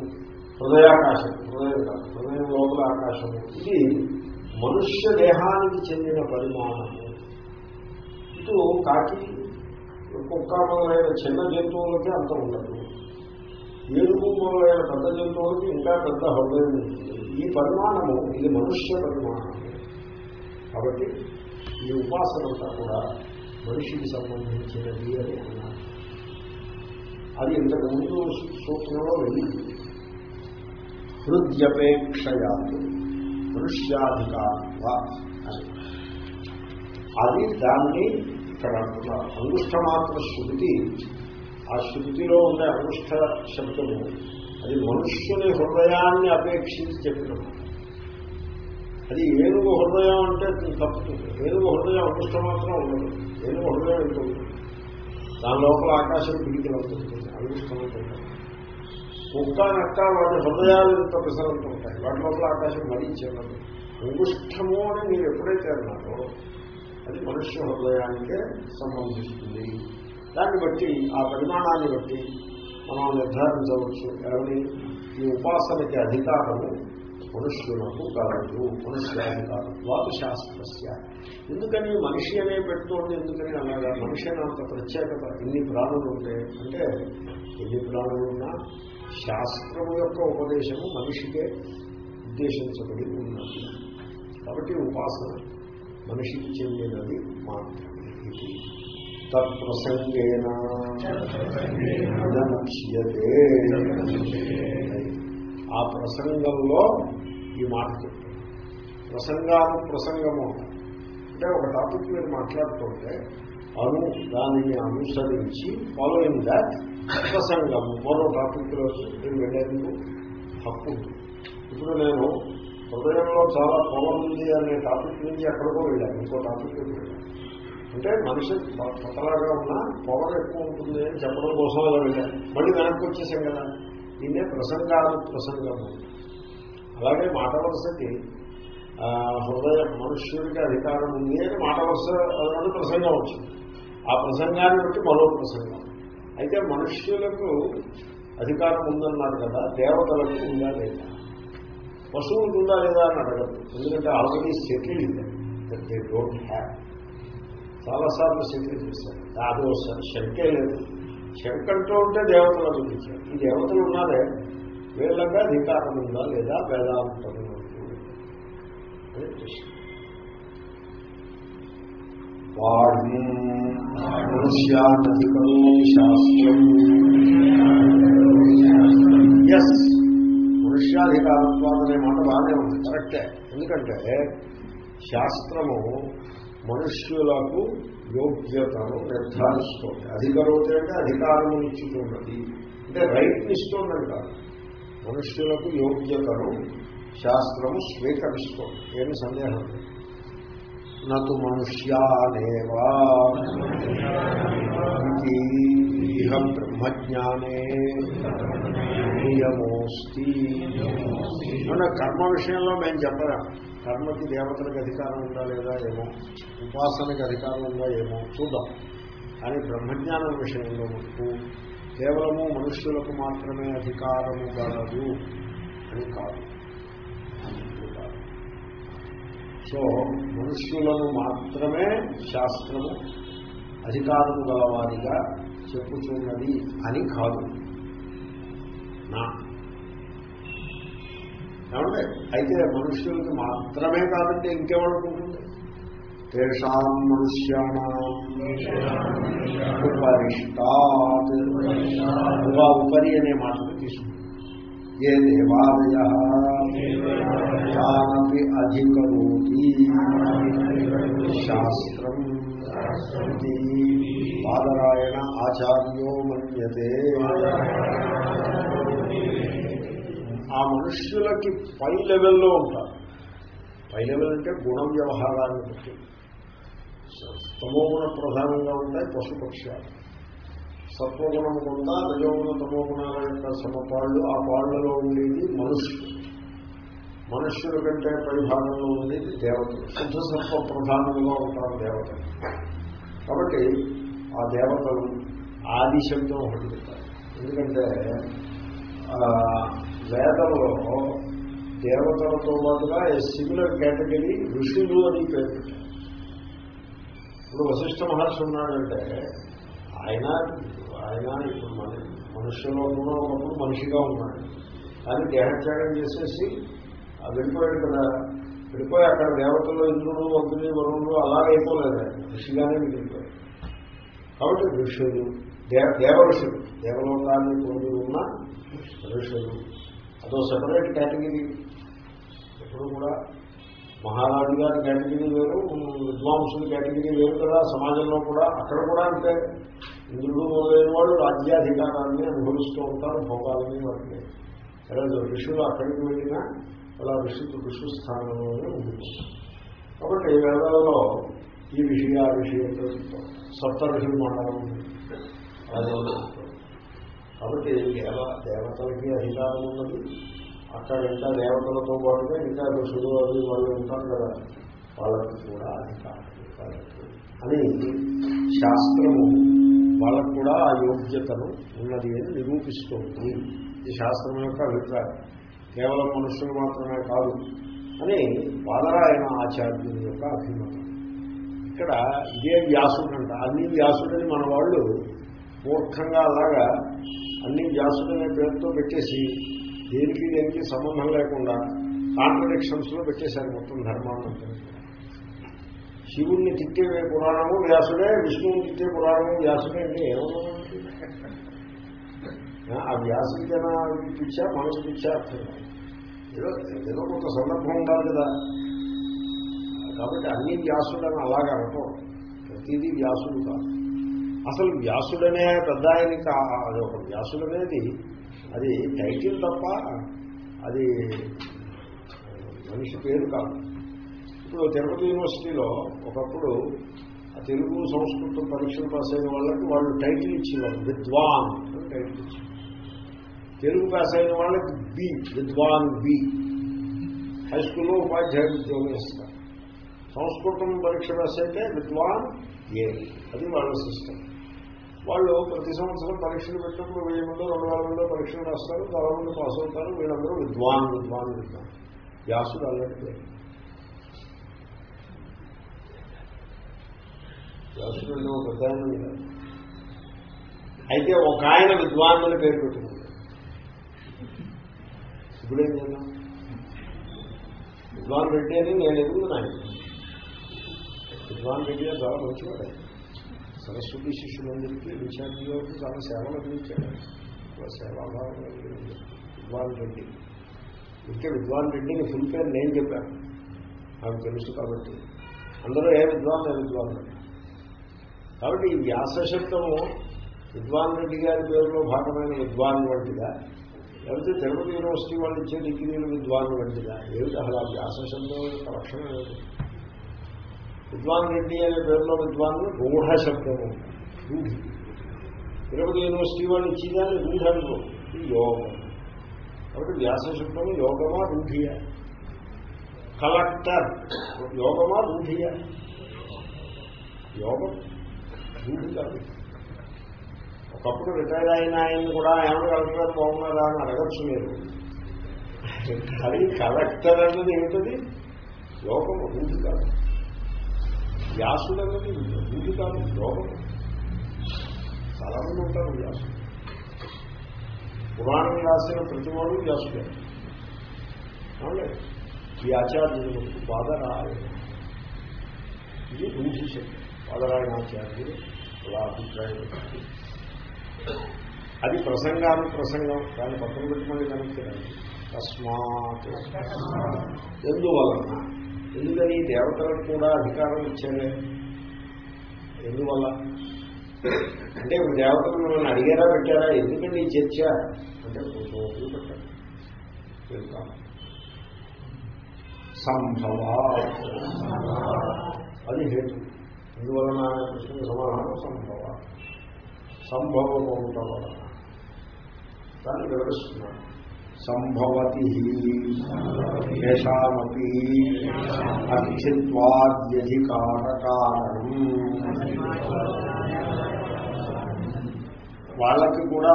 హృదయాకాశం హృదయం కాదు హృదయం లోపల ఆకాశం ఇది మనుష్య దేహానికి చెందిన పరిమాణము ఇటు కాకి కుక్క మొదలైన చిన్న జంతువులకి అంత ఉండదు. ఏడుపు మొదలైన పెద్ద జంతువులకి ఇంకా పెద్ద హృదయం ఉంటుంది. ఈ పరిమాణము ఇది మనుష్య పరిమాణము కాబట్టి ఈ ఉపాసన అంతా కూడా మనిషికి సంబంధించినది అని అన్నారు. అది ఇంతకు ముందు సూత్రంలో వెళ్ళింది. హృద్యపేక్షయా మనుష్యాధికార అని అది. దాన్ని ఇక్కడ అంటున్నారు అంగుష్టమాత్ర శృతి ఆ శృతిలో ఉండే అంగుష్ట శబ్దము అది మనుష్యుని హృదయాన్ని అపేక్షించి చెప్పినమాట అది ఏనుగు హృదయం అంటే తప్పుతుంది ఏనుగు హృదయం అంగుష్ట మాత్రం ఉండదు. ఏనుగు హృదయం ఉంటుంది దాని లోపల ఆకాశం పిడికి వెళ్తుంది అంగుష్టంతో కుక్క నక్క వాటి హృదయాలు ఇంత ఉంటాయి వాటి లోపల ఆకాశం మరీ చిన్నది అంగుష్టము అని మీరు ఎప్పుడైతే అన్నారో అది మనుష్య హృదయానికే సంబంధిస్తుంది. దాన్ని బట్టి ఆ పరిమాణాన్ని బట్టి మనం నిర్ధారించవచ్చు. కానీ ఈ ఉపాసనకి అధికారము మనుష్యులకు కలదు. మనుష్యాధికారం వాకు శాస్త్రస్య. ఎందుకని? మనిషి అనే పెట్టుకోండి ఎందుకని అలాగా మనిషి అంత ప్రత్యేకత. ఎన్ని ప్రాణులు ఉంటాయి అంటే ఎన్ని ప్రాణులు ఉన్నా శాస్త్రము యొక్క ఉపదేశము మనిషికే ఉద్దేశించబడి ఉన్నది. కాబట్టి ఉపాసన మనిషికి చెందినది మాత్రమే ఇది. తత్ప్రసంగేన? ఆ ప్రసంగంలో ఈ మాట చెప్తారు ప్రసంగాను ప్రసంగము అంటే ఒక టాపిక్ మీరు మాట్లాడుతుంటే అను దానిని అనుసరించి ఫాలోయింగ్ దాట్ ప్రసంగం మరో టాపిక్లోకి నేను వెళ్ళేందుకు హక్కు ఇప్పుడు నేను హృదయంలో చాలా పవర్ ఉంది అనే టాపిక్ నుంచి ఎక్కడికో వెళ్ళాను ఇంకో టాపిక్ వెళ్ళాను. అంటే మనిషి కొత్తలాగా ఉన్నా పవర్ ఎక్కువ ఉంటుంది అని చెప్పడం కోసం అలా వెళ్ళాను. మళ్ళీ వెనక్కి వచ్చేసాం కదా. దీన్నే ప్రసంగాలు ప్రసంగము. అలాగే మాట వరుసకి హృదయ మనుష్యుడికి అధికారం ఉంది అని మాట వరుస ప్రసంగం వచ్చింది. ఆ ప్రసంగాన్ని బట్టి మరో ప్రసంగం. అయితే మనుష్యులకు అధికారం ఉందన్నారు కదా దేవతలకు ఉందా లేదా? పశువులకు ఉందా లేదా అని అడగదు. ఎందుకంటే already settle they don't have చాలాసార్లు సెటిల్ చేశారు. అది వస్తారు శంకే లేదు. శంకంటూ ఉంటే దేవతల గురించి. ఈ దేవతలు ఉన్నారే? వీళ్ళగా అధికారం ఉందా లేదా? వేదాంతం అని ప్రశ్న. వాడు మనుష్యానధికం శాస్త్రం ఎస్ మనుష్యాధికారత్వం అనే మాట బాగానే ఉంది. కరెక్టే ఎందుకంటే శాస్త్రము మనుష్యులకు యోగ్యతను నిర్ధారిస్తోంది. అధికరోతి అంటే అధికారము ఇచ్చుతున్నది అంటే రైట్ని ఇస్తోందని మనుష్యులకు యోగ్యతను శాస్త్రము స్వీకరిస్తోంది. ఏమి సందేహం లేదు. నటు మనుష్యానేవా. ఇహ బ్రహ్మజ్ఞానే. నియమోస్తి. మన కర్మ విషయంలో మేము చెప్పరా? కర్మకి దేవతలకు అధికారం ఉందా లేదా ఏమో? ఉపాసనకి అధికారం ఉందా ఏమో? చూద్దాం. కానీ బ్రహ్మజ్ఞానం విషయంలో మనకు కేవలము మనుష్యులకు మాత్రమే అధికారము కలదు అని కాదు. సో మనుష్యులను మాత్రమే శాస్త్రము అధికారము గలవారిగా చెప్పుచున్నది అని కాదు. నా. ఏమంటే అయితే మనుష్యులకి మాత్రమే కాదంటే ఇంకేమనుకుంటుంది? తేషాం మనుష్యాణం. ఉపరిష్టాత్. ఉప ఉపరి అనే మాటను తీసుకుంటుంది. ఏ దేవాలయ తానపి అధికరోతి శాస్త్రం పాదరాయణ ఆచార్యో మన్యతే. ఆ మనుష్యులకి పై లెవెల్లో ఉంటారు. పై లెవెల్ అంటే గుణ వ్యవహారాన్ని బట్టి. తమోగుణ ప్రధానంగా ఉంటాయి పశుపక్షాలు సత్వగుణం కొంత రజోగుణ తమోగుణాల యొక్క సమపాళ్ళు ఆ పాళ్ళలో ఉండేది మనుష్యులు. మనుష్యుల కంటే పరిభాగంలో ఉండేది దేవతలు శుద్ధ సత్వ ప్రధానంగా ఉంటారు దేవతలు. కాబట్టి ఆ దేవతలు ఆది శబ్దం ఒకటి చెప్తారు. ఎందుకంటే ఆ, వేదంలో దేవతలతో పాటుగా సిమిలర్ కేటగిరీ ఋషులు అని పేరు పెట్టారు. ఇప్పుడు వశిష్ఠ మహర్షి ఉన్నాడంటే ఆయన ఆయన ఇప్పుడు మన ఉన్నప్పుడు మనిషిగా ఉన్నాడు. కానీ దేహత్యాగం చేసేసి వెళ్ళిపోయాడు కదా. వెళ్ళిపోయి అక్కడ దేవతలు ఇంద్రుడు అగ్ని వరుణుడు అలా అయిపోలేదు. ఆయన ఋషిగానే మిగిలిపోయాడు. కాబట్టి ఋషులు దేవ ఋషులు దేవలోకాన్ని పొంది ఉన్న ఋషులు. అదో సెపరేట్ కేటగిరీ ఎప్పుడు కూడా మహారాజు గారి కేటగిరీ వేరు విద్వాంసుల కేటగిరీ వేరు కదా. సమాజంలో కూడా అక్కడ కూడా అంటే ఇంద్రుడు మొదలైన వాళ్ళు రాజ్యాధికారాన్ని అనుభవిస్తూ ఉంటారు భోగాలని వాటిని. ఋషులు అక్కడికి వెళ్ళినా అలా విశుద్ధ విశ్వస్థానంలోనే స్థానంలోనే ఉంటుంది కాబట్టి వేదాలలో ఈ ఋషి ఆ విషయం చెప్తాం సప్త ఋషులు మండలం. అదే కాబట్టి దేవ దేవతలకి అధికారం ఉన్నది. అక్కడ ఇంకా దేవతలతో పాటుగా ఇంకా ఋషులు అవి వాళ్ళు ఉంటారు కదా వాళ్ళకి కూడా అధికారం అని శాస్త్రము వాళ్ళకు కూడా ఆ యోగ్యతను ఉన్నది అని నిరూపిస్తుంది. ఈ శాస్త్రం యొక్క అభిప్రాయం. కేవలం మనుషులు మాత్రమే కాదు అని బాదరాయణ ఆచార్యుని యొక్క అభిమతం. ఇక్కడ ఇదే వ్యాసుడంట. అన్ని వ్యాసుడని మన వాళ్ళు మూర్ఖంగా అలాగా అన్ని వ్యాసుడనే పేరుతో పెట్టేసి దేనికి దేనికి సంబంధం లేకుండా కాంట్రడిక్షన్స్లో పెట్టేశారు మొత్తం ధర్మాన్ని శివుణ్ణి తిట్టే పురాణము వ్యాసుడే విష్ణువుని తిట్టే పురాణము వ్యాసుడే అంటే ఏమన్నా ఆ వ్యాసుడికైనా పిచ్చా మనసు పిచ్చా అర్థం ఏదో ఏదో కొంత సందర్భం ఉండాలి కదా. కాబట్టి అన్ని వ్యాసుడని అలాగా అనటం ప్రతిదీ వ్యాసుడు కాదు. అసలు వ్యాసుడనే పెద్ద ఆయనకి అది ఒక వ్యాసుడనేది అది టైటిల్ తప్ప అది మనిషి పేరు కాదు. ఇప్పుడు తిరుపతి యూనివర్సిటీలో ఒకప్పుడు ఆ తెలుగు సంస్కృతం పరీక్షలు పాస్ అయిన వాళ్ళకి వాళ్ళు టైటిల్ ఇచ్చేవాళ్ళు విద్వాన్ టైటిల్ ఇచ్చేవారు తెలుగు పాస్ అయిన వాళ్ళకి బి విద్వాన్ బి హై స్కూల్లో ఉపాధ్యాయ ఉద్యోగం ఇస్తారు సంస్కృతం పరీక్ష పాస్ అయితే విద్వాన్ ఏ అది వాళ్ళ సిస్టమ్ వాళ్ళు ప్రతి సంవత్సరం పరీక్షలు పెట్టినప్పుడు వెయ్యి మంది రెండు వేల మంది పరీక్షలు రాస్తారు. చాలా మంది పాస్ అవుతారు. వీళ్ళందరూ విద్వాన్ విద్వాన్ విద్వాన్ వ్యాసుడు అల్లటి పేరు వ్యాసుడు పెద్ద అయితే ఒక ఆయన విద్వాన్ అని పేరు పెట్టుకున్నాడు ఇప్పుడేం చేద్దాం విద్వాన్ రెడ్డి అని నేను ఎదుగుతున్నాను విద్వాన్ రెడ్డి అని చాలా మంచివాడు సరస్వతి శిష్యులందరికీ విద్యార్థిలో చాలా సేవలు అందించాడు చాలా సేవాభావం కలిగిన విద్వాన్ రెడ్డి ఇంకే విద్వాన్ రెడ్డిని ఫుల్ పేరు నేను చెప్పాను నాకు తెలుసు కాబట్టి అందరూ ఏ విద్వాన్ ఏ విద్వాన్ రెడ్డి కాబట్టి ఈ వ్యాస శబ్దము విద్వాన్ రెడ్డి గారి పేరులో భాగమైన విద్వాన్ వంటిదా లేకపోతే తిరుపతి యూనివర్సిటీ వాళ్ళు ఇచ్చే డిగ్రీలు విద్వాన్ వంటిదా? ఏమిటి అసలు ఆ వ్యాస శబ్దం యొక్క లక్షణం ఏమిటి? విద్వాన్ రెడ్డి అనే పేరులో విద్వాన్లు రూఢ శబ్దము. రూఢి తిరుపతి యూనివర్సిటీ వాళ్ళు ఇచ్చేదాన్ని రూఢంలో ఇది యోగం. కాబట్టి వ్యాస శబ్దము యోగమా రూఢియా కలెక్టర్. యోగమా రూఢియా యోగం. రూఢి కాదు ఒకప్పుడు రిటైర్ అయిన ఆయన కూడా ఏమైనా కలెక్టర్ బాగున్నారా అని అడగచ్చు మీరు. అది కలెక్టర్ అన్నది ఏమిటది? లోకము రూఢి కాదు. వ్యాసుడు అన్నది రూఢి కాదు లోకము చాలా ఉంటారు వ్యాసుడు పురాణం రాసిన ప్రతివాడు వ్యాసుడే. అవునండి ఈ ఆచార్యులు బాధరాయణ ఇది రూఢి శక్తి. బాధరాయణ ఆచార్యులు అలా అభిప్రాయం అది ప్రసంగాన్ని ప్రసంగం. దాన్ని పక్కన పెట్టుకోండి కనుక తస్మాత్. ఎందువలన? ఎందుకని దేవతలకు కూడా అధికారం ఇచ్చారే? ఎందువల్ల? అంటే ఇప్పుడు దేవతలు మిమ్మల్ని అడిగారా పెట్టారా? ఎందుకండి ఈ చర్చ? అంటే కొంచెం ఓపిక పెట్టారు సంభవ. అది హేతు. ఎందువలన? ప్రశ్నకు సమాధానం సంభవ. సంభవం ఉండటం వలన దాన్ని వివరిస్తున్నాను. సంభవతి యశామపి అర్థిత్వాద్యధికారకారణం వాళ్ళకి కూడా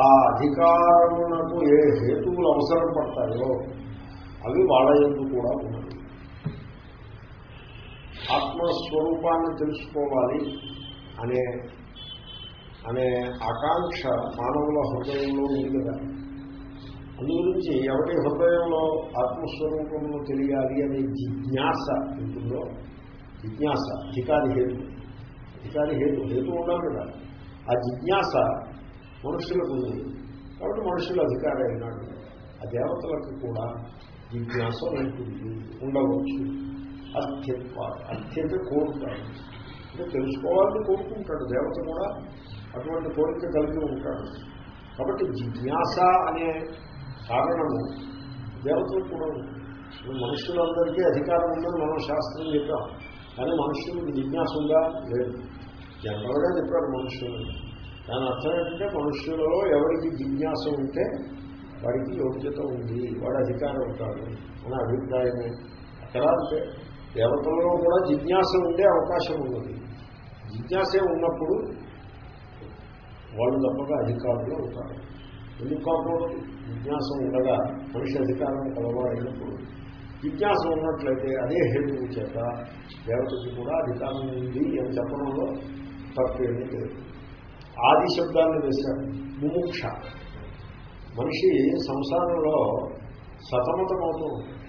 ఆ అధికారమునకు ఏ హేతువులు అవసరం పడతాయో అవి వాళ్ళ ఎందు కూడా ఉన్నది ఆత్మస్వరూపాన్ని తెలుసుకోవాలి అనే అనే ఆకాంక్ష మానవుల హృదయంలో ఉంది కదా. అందు గురించి ఎవరి హృదయంలో ఆత్మస్వరూపంలో తెలియాలి అనే జిజ్ఞాస ఉంటుందో జిజ్ఞాస అధికారి హేతు అధికారి హేతు హేతు ఉండాలి కదా. ఆ జిజ్ఞాస మనుషులకు ఉంది. కాబట్టి మనుషులు అధికారి అయినాడు. ఆ దేవతలకు కూడా జిజ్ఞాస ఉంటుంది ఉండవచ్చు. అత్యత్వ అత్యంత కోరుతాడు. అంటే తెలుసుకోవాలని కోరుకుంటాడు దేవత కూడా. అటువంటి కోరిక కలిగి ఉంటాడు. కాబట్టి జిజ్ఞాస అనే కారణము దేవతలకు కూడా ఉంది మనుషులందరికీ అధికారం ఉందని మనం శాస్త్రం చెప్పాం. కానీ మనుషులకు జిజ్ఞాస ఉందా లేదు. జనరల్గా చెప్పాడు మనుషులు. దాని అర్థం ఏంటంటే మనుషులలో ఎవరికి జిజ్ఞాస ఉంటే వాడికి యోగ్యత ఉంది వాడు అధికారం ఉంటాడు అని అభిప్రాయమే. అక్కడ అంటే దేవతలలో కూడా జిజ్ఞాస ఉండే అవకాశం ఉన్నది. జిజ్ఞాసే ఉన్నప్పుడు వాళ్ళు తప్పక అధికారులు అవుతారు. ఎందుకు కాకూడదు జిజ్ఞాస ఉండగా మనిషి అధికారం కలవాలైనప్పుడు జిజ్ఞాస ఉన్నట్లయితే అదే హేతువు చేత దేవతకి కూడా అధికారం ఉంది అని చెప్పడంలో తప్పేమీ లేదు. ఆది శబ్దాన్ని వేశారు. ముముక్ష. మనిషి సంసారంలో సతమతమవుతూ ఉంటాడు.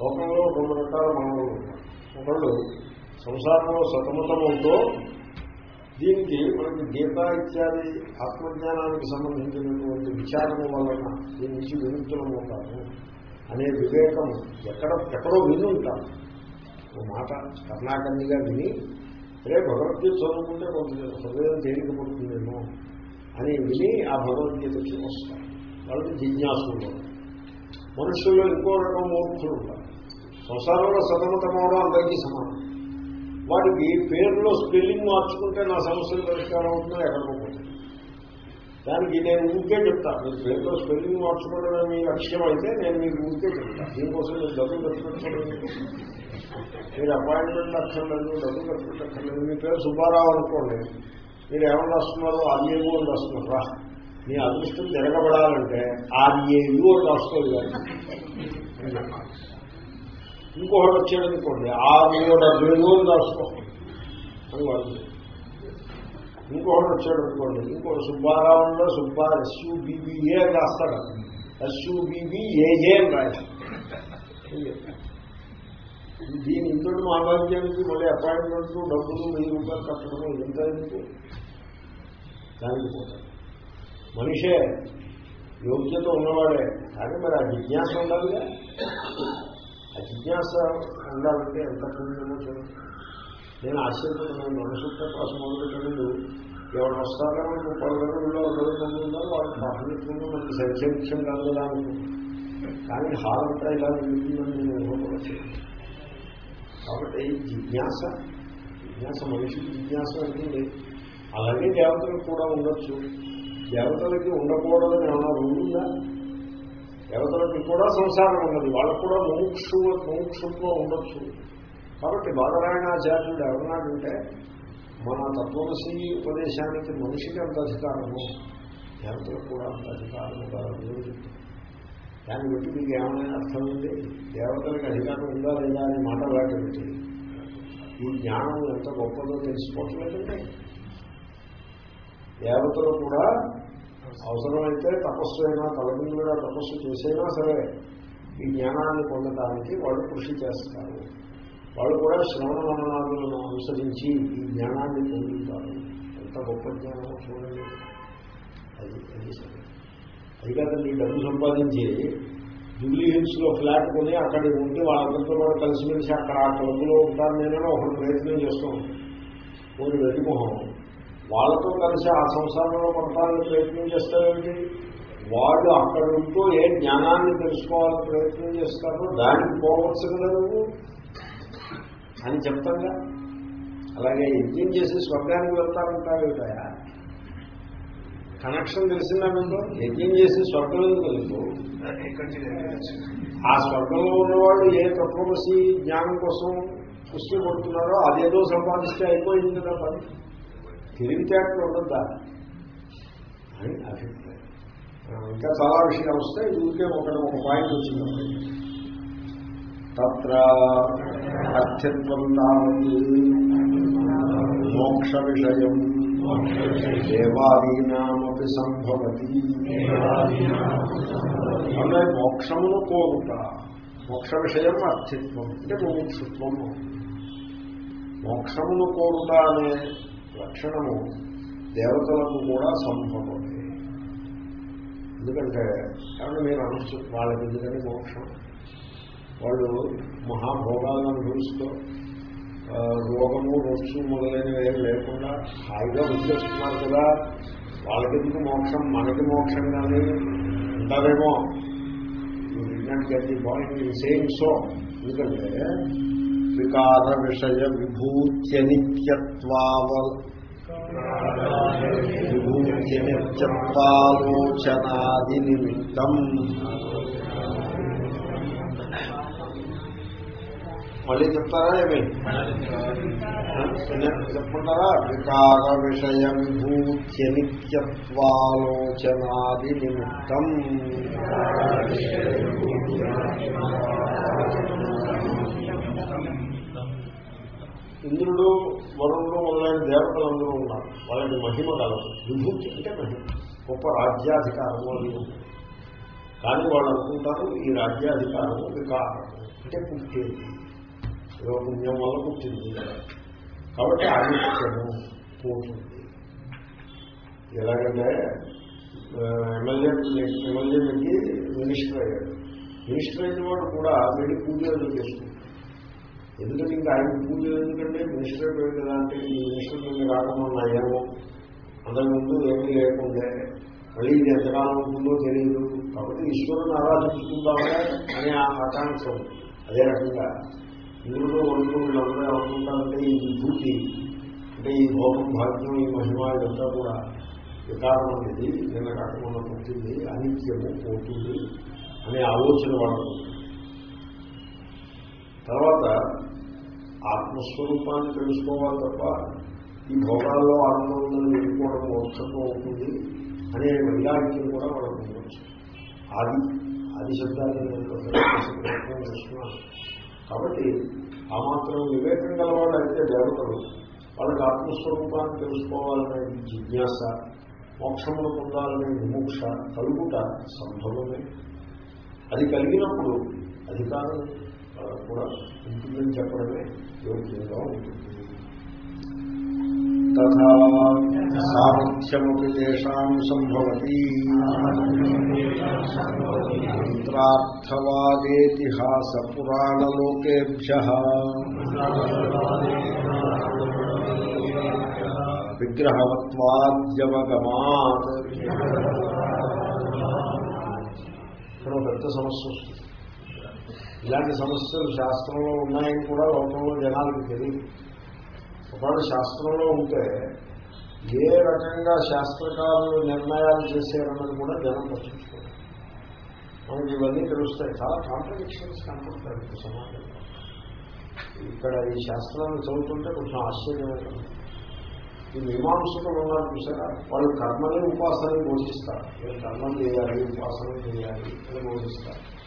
లోకంలో రెండు రకాల మానవులు ఉన్నారు ఒకళ్ళు సంసారంలో సతమతమవుతూ దీనికి మనకి గీత ఇత్యాది ఆత్మజ్ఞానానికి సంబంధించినటువంటి విచారము వలన దీని నుంచి విముక్తులం అవుతాము అనే వివేకం ఎక్కడ ఎక్కడో విని ఉంటాం మాట కర్ణాకర్ణిగా విని రే భగవద్గీత చదువుకుంటే కొంచెం హృదయం తేలికపడుతుందేమో అని విని ఆ భగవద్గీత వస్తారు. వాళ్ళకి జిజ్ఞాసులు మనుషుల్లో ఇంకో రకం మూర్ఖులు ఉంటారు. సంసారంలో సతమతమవడం అందరికీ సమానం. వాడికి పేరులో స్పెల్లింగ్ మార్చుకుంటే నా సమస్యలు పరిష్కారం అవుతుందో? ఎక్కడికో పోతుంది దానికి నేను ఊరికే చెప్తాను మీరు పేరులో స్పెల్లింగ్ మార్చుకోవడం మీ లక్ష్యం అయితే నేను మీకు ఊరికే చెప్తాను దీనికోసం మీరు డబ్బులు ఖర్చు మీరు అపాయింట్మెంట్ అక్కర్లేదు డబ్బులు ఖర్చు పెట్టక్కర్లేదు మీ పేరు సుబ్బారావు అనుకోండి. మీరు ఏమని రాస్తున్నారు? ఆర్ఏయు అని రాస్తున్నారు. రా. మీ అదృష్టం తిరగబడాలంటే ఆర్ఏయు అని రాసుకోవాలి కానీ ఇంకొకటి వచ్చాడనుకోండి అనుకోండి ఆరు డెబ్బై అని రాసుకో ఇంకొకటి వచ్చాడు అనుకోండి ఇంకొకటి సుబ్బారావులో సుబ్బా ఎస్యూబీబీఏ అని రాస్తాడు. ఎస్యూబీబీఏఏ అని రాయాలి దీని ఇంతటి మానవాద్యానికి మళ్ళీ అపాయింట్మెంట్ డబ్బులు వెయ్యి రూపాయలు కట్టడం ఎంత ఎందుకు? దానికి పోతాడు మనిషే యోగ్యత ఉన్నవాడే. కానీ మరి ఆ జిజ్ఞాస ఉండాలిగా? ఆ జిజ్ఞాస ఉండాలంటే ఎంత కఠినమో చూడండి నేను ఆశ్చర్యపోతున్నాను మనసుతో కోసం మొదలుపెట్టలేదు ఎవరు వస్తారో ముప్పై రోజుల్లో రోజు మంది ఉన్నారో వాళ్ళకి ప్రాథమికంగా మనకి సంఖ్యాముఖ్యం కాదు కదా కానీ హాల్ అంతా ఇలా ఉంటుందని నేను ఊహపడలేదు కాబట్టి జిజ్ఞాస జిజ్ఞాస మనిషికి జిజ్ఞాస అంటే అలాగే దేవతలకు కూడా ఉండొచ్చు. దేవతలకి ఉండకూడదని ఏమైనా ఉందా? దేవతలకి కూడా సంసారం ఉన్నది. వాళ్ళకు కూడా ముముక్షు ముముక్షుత్వం ఉండొచ్చు. కాబట్టి బాలరాయణాచార్యుడు ఎవరన్నాడంటే మన తత్వమసి ఉపదేశానికి మనిషికి అంత అధికారము దేవతలకు కూడా అంత అధికారము కాదు దాన్ని బట్టి మీకు ఏమైనా అర్థమైంది? దేవతలకు అధికారం ఉందా లేదా అనే మాట లాంటి ఈ జ్ఞానం ఎంత గొప్పదో తెలుసుకోవట్లేదండి. దేవతలు కూడా అవసరమైతే తపస్సు అయినా తలబిందుగా తపస్సు చేసైనా సరే ఈ జ్ఞానాన్ని పొందడానికి వాళ్ళు కృషి చేస్తారు. వాళ్ళు కూడా శ్రవణ మననాలను అనుసరించి ఈ జ్ఞానాన్ని పొందుతారు. ఎంత గొప్ప జ్ఞానం చూడండి. అది అది సరే. అది కాదండి డబ్బు సంపాదించి జూబ్లీ హిల్స్లో ఫ్లాట్ కొని అక్కడ ఉంటే వాళ్ళందరితో కూడా కలిసిమెలిసి అక్కడ ఆ క్లబ్లో ఉంటారు. నేను ఒక ప్రయత్నం చేస్తూ ఉంటాను. కొన్ని వెతిమోహం వాళ్ళతో కలిసి ఆ సంసారంలో పడతాలని ప్రయత్నం చేస్తారేమిటి? వాళ్ళు అక్కడ ఉంటూ ఏ జ్ఞానాన్ని తెలుసుకోవాలని ప్రయత్నం చేస్తారో దానికి పోవచ్చు కదా నువ్వు? అని చెప్తాగా. అలాగే యజ్ఞం చేసి స్వర్గానికి వెళ్తారంటావేటయా కనెక్షన్ తెలిసిందా మీకు యజ్ఞం చేసి స్వర్గం ఎందుకు ఆ స్వర్గంలో ఉన్నవాళ్ళు ఏ తత్వమసి జ్ఞానం కోసం సృష్టి కొడుతున్నారో అదేదో సంపాదిస్తే అయిపోయింది కదా పని. తెలివితేటలు ఉండద్దా అని అభిప్రాయం ఆ, ఇంకా చాలా విషయాలు వస్తాయి ఇది ఊరికే ఒకటి ఒక పాయింట్ వచ్చింది తత్ర అత్యత్వం తావత్ మోక్ష విషయం దేవాదీనామపి సంభవతి అంటే మోక్షమును కోరుట మోక్ష విషయం అర్థిత్వం అంటే ముముక్షుత్వము మోక్షమును కోరుట అనే లక్షణము దేవతలకు కూడా సంభవమే. ఎందుకంటే కాబట్టి మీరు అనొచ్చు వాళ్ళకి ఎందుకని మోక్షం. వాళ్ళు మహాభోగాలను అనుభవిస్తూ రోగము రొచ్చు మొదలైనవి ఏం లేకుండా హాయిగా వచ్చేస్తున్నారు కదా. వాళ్ళకెందుకు మోక్షం? మనకి మోక్షం కానీ ఉంటారేమో పాయింట్ సేమ్ సో ఎందుకంటే వికార విషయ విభూత్య నిత్యత్వావ విభూత్య నిత్యత్వాలోచనాది నిమిత్తం మళ్ళీ చెప్తారా? ఏమి చెప్పుకుంటారా? వికార విషయ విభూత్య నిత్యత్వాలోచనాది నిమిత్తం ఇంద్రుడు వరుణుడు మొదలైన దేవతలందరూ ఉన్నారు. వాళ్ళకి మహిమ కలదు. విభూతి అంటే మహిమ. గొప్ప రాజ్యాధికారము అది కానీ వాళ్ళు అనుకుంటారు ఈ రాజ్యాధికారము వికారం అంటే పుట్టేది. ఏదో పుణ్యం వల్ల పుట్టింది కాబట్టి ఆదిత్యము పోతుంది. ఎలాగంటే ఎమ్మెల్యే ఎమ్మెల్యే ఎమ్మెల్యేకి మినిస్టర్ అయ్యాడు. మినిస్టర్ అయిన వాడు కూడా వెళ్ళి పూజలు చేసుకుంటాడు ఎందుకంటే ఇంకా ఆయన పూజ ఎందుకంటే మినిస్టర్ పోయి కదా అంటే ఈ మినిస్టర్ నుండి రాకుండా ఏమో అంతకుముందు ఏమీ లేకుండే. మళ్ళీ ఇది ఎంతకాలం ఉంటుందో తెలియదు కాబట్టి ఈశ్వరుని ఆరాధించుకుందామా అనే ఆకాంక్ష అదే రకంగా ఇంద్రుడు వంటలు వీళ్ళందరూ అనుకుంటారంటే ఈ విభూతి అంటే ఈ భోగం భాగ్యం ఈ మహిమ ఇదంతా కూడా వికారం అనేది నిన్న కాకుండా పుట్టింది అనిత్యము పోతుంది అనే ఆలోచన వాళ్ళకు తర్వాత ఆత్మస్వరూపాన్ని తెలుసుకోవాలి తప్ప ఈ భోగాల్లో ఆనందం ఉందని వెళ్ళిపోవడం మోక్షంగా ఉంటుంది అనే వైరాగ్యం కూడా మనం ఉండొచ్చు ఆది ఆది శబ్దాన్ని ప్రయత్నం చేస్తున్నాను కాబట్టి ఆ మాత్రం వివేకం గలవాళ్ళు అయితే దేవతలు. వాళ్ళకి ఆత్మస్వరూపాన్ని తెలుసుకోవాలనే జిజ్ఞాస మోక్షమును పొందాలనే విమోక్ష కలుగుట సంభవమే. అది కలిగినప్పుడు అధికారం ఆ, కూడా ఉంటుందని చెప్పడమే యోగ్యంగా ఉంటుంది. తథా తేషాం సంభవతి. మంత్రార్థవాదేతిహాస పురాణలోకేభ్య విగ్రహవత్వాద్యవగమాత్ ఇక్కడ పెద్ద సమస్య వస్తుంది. ఇలాంటి సమస్యలు శాస్త్రంలో ఉన్నాయని కూడా లోకంలో జనాలకు తెలియదు. ఒకవేళ శాస్త్రంలో ఉంటే ఏ రకంగా శాస్త్రకారులు నిర్ణయాలు చేశారన్నది కూడా జనం పట్టించుకోరు. మనకి ఇవన్నీ తెలుస్తాయి. చాలా కాంట్రడిక్షన్స్ కనపడతాయి ఇప్పుడు సమాజంలో. ఇక్కడ ఈ శాస్త్రాన్ని చదువుతుంటే కొంచెం ఆశ్చర్యమైన ఈ మీమాంసకులు ఉన్నారు చూసారా? వాళ్ళు కర్మని ఉపాసనని బోధిస్తారు. నేను కర్మం చేయాలి? ఉపాసన చేయాలి అని బోధిస్తారు.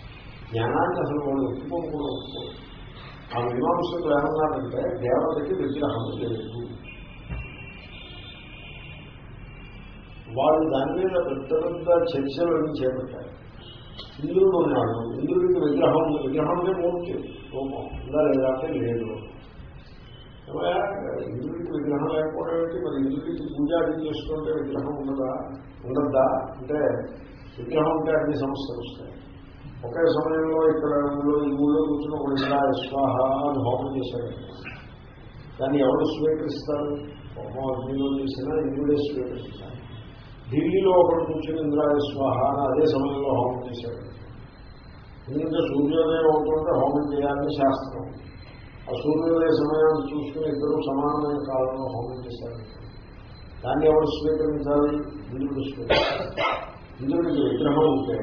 జ్ఞానాన్ని అసలు వాళ్ళు ఒప్పుకోను కూడా ఒప్పుకోరు ఆ మీమాంసకులు ఏమన్నారంటే దేవతకి విగ్రహం లేదు వాళ్ళు దాని మీద పెద్ద పెద్ద చర్చలు ఏమి చేపట్టారు. ఇంద్రుడు ఉన్నాడు. ఇంద్రుడికి విగ్రహం ఉంది. విగ్రహం అంటే మూర్తి రూపం. ఇలా లేదంటే లేదు. ఇంద్రుడికి విగ్రహం లేకపోవడం ఏంటి? మరి ఇంద్రుడికి పూజ అది చేసుకుంటే విగ్రహం ఉండదా ఉండద్దా? అంటే విగ్రహం ఉంటే అన్ని సమస్యలు వస్తాయి. ఒకే సమయంలో ఇక్కడ ఊళ్ళో ఈ ఊళ్ళో కూర్చుని ఒక ఇలా స్వాహ అని హోమం చేశాడు. దాన్ని ఎవరు స్వీకరిస్తారు? హోమం అగ్నిలో చేసినా ఇంద్రుడే స్వీకరిస్తారు. ఢిల్లీలో ఒకటి కూర్చుని ఇంద్రాయ స్వాహ అని అదే సమయంలో హోమం చేశాడు. ఎందుకంటే సూర్యోదయం అవుతుంటే హోమం చేయాలని శాస్త్రం. ఆ సూర్యోదయ సమయాన్ని చూసుకుని ఇద్దరు సమానమైన కాలంలో హోమం చేశారు. దాన్ని ఎవరు స్వీకరించాలి? ఇంద్రుడు స్వీకరించాలి ఇంద్రుడికి విగ్రహం ఉంటే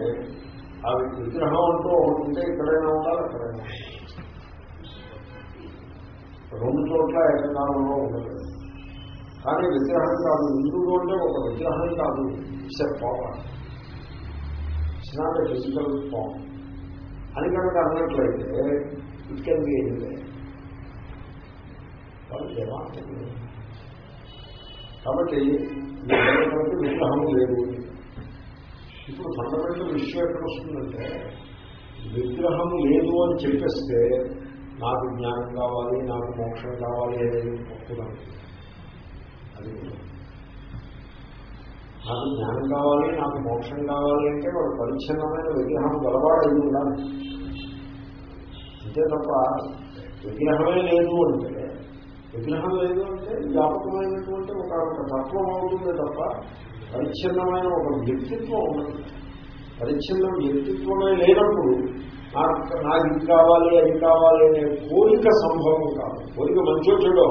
ఆ విగ్రహం అంటూ ఒకటి ఉంటే ఎక్కడైనా ఉండాలి అక్కడైనా ఉండాలి. రెండు చోట్ల ఏకకాలంలో ఉండదు కానీ విగ్రహం కాదు ఇంద్రుడు అంటే ఒక విగ్రహం కాదు it's a power it's not a physical form అని కనుక అన్నట్లయితే ఇట్ కెన్ బి ఎనివే కాబట్టి దేవాంతం లేదు. కాబట్టి ఈ దేవతలకు విగ్రహం లేదు ఇప్పుడు ఫండమెంటల్ విషయం ఎక్కడ వస్తుందంటే విగ్రహం లేదు అని చెప్పేస్తే నాకు జ్ఞానం కావాలి నాకు మోక్షం కావాలి అనేది మొక్కుదాం అది నాకు జ్ఞానం కావాలి నాకు మోక్షం కావాలి అంటే వాడు పరిచ్ఛిన్నమైన విగ్రహం గలవాడు ఉండాలి అంతే తప్ప విగ్రహమే లేదు అంటే విగ్రహం లేదు అంటే వ్యాపకమైనటువంటి ఒక ఒక తత్వం అవుతుంది తప్ప పరిచ్ఛిన్నమైన ఒక వ్యక్తిత్వం ఉన్నది. పరిచ్ఛిన్నం వ్యక్తిత్వమే లేనప్పుడు నాకు నాకు ఇది కావాలి అది కావాలి అనే కోరిక సంభవం కాదు. కోరిక మంచో చెడో.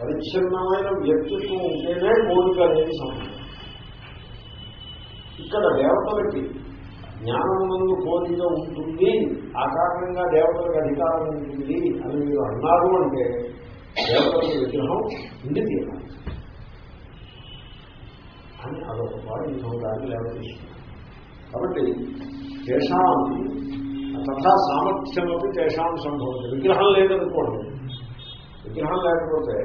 పరిచ్ఛిన్నమైన వ్యక్తిత్వం ఉంటేనే కోరిక అనేది సంభవం. ఇక్కడ దేవతలకి జ్ఞానమునందు కోరిక ఉంటుంది. ఆ కారణంగా దేవతలకు అధికారం ఉంటుంది అని మీరు అన్నారు అంటే దేవతలకు విగ్రహం ఉండి తీరాలి. దాన్ని లేవతీస్తున్నారు కాబట్టి తేషాం తథా సామర్థ్యమపి తేషాం సంభవతి. విగ్రహం లేదనుకోండి. విగ్రహం లేకపోతే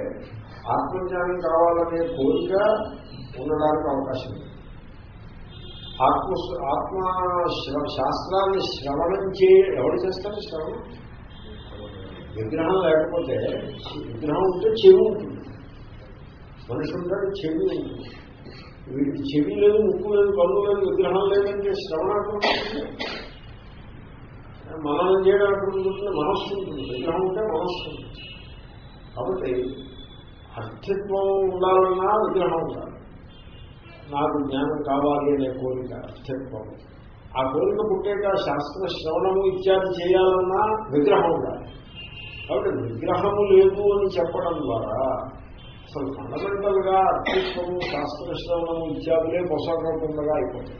ఆత్మజ్ఞానం కావాలనే కోరిక ఉండడానికి అవకాశం ఉంది ఆత్మ ఆత్మ శ్ర- శాస్త్రాన్ని శ్రవణం చే ఎవరు చేస్తారు శ్రవణం? విగ్రహం లేకపోతే విగ్రహం ఉంటే చెవి ఉంటుంది. మనిషి ఉంటాడు చెవి ఉంటుంది. వీడికి చెవి లేదు ముక్కు లేదు కళ్ళు లేదు విగ్రహం లేదంటే శ్రవణాత్మ మననం చేయడం అక్కడ ఉంటుంది మనస్సు ఉంటుంది. విగ్రహం ఉంటే మనస్సు ఉంటుంది. కాబట్టి అర్థత్వం ఉండాలన్నా విగ్రహం ఉండాలి. నాకు జ్ఞానం కావాలి అనే కోరిక అర్థత్వం ఆ కోరిక పుట్టేట శాస్త్ర శ్రవణము ఇత్యాది చేయాలన్నా విగ్రహం ఉండాలి. కాబట్టి విగ్రహము లేదు అని చెప్పడం ద్వారా అసలు ఫండమెంటల్గా అర్థత్వము శాస్త్రశ్రవణము ఇత్యాదులే పొసగకుండా అయిపోతాయి.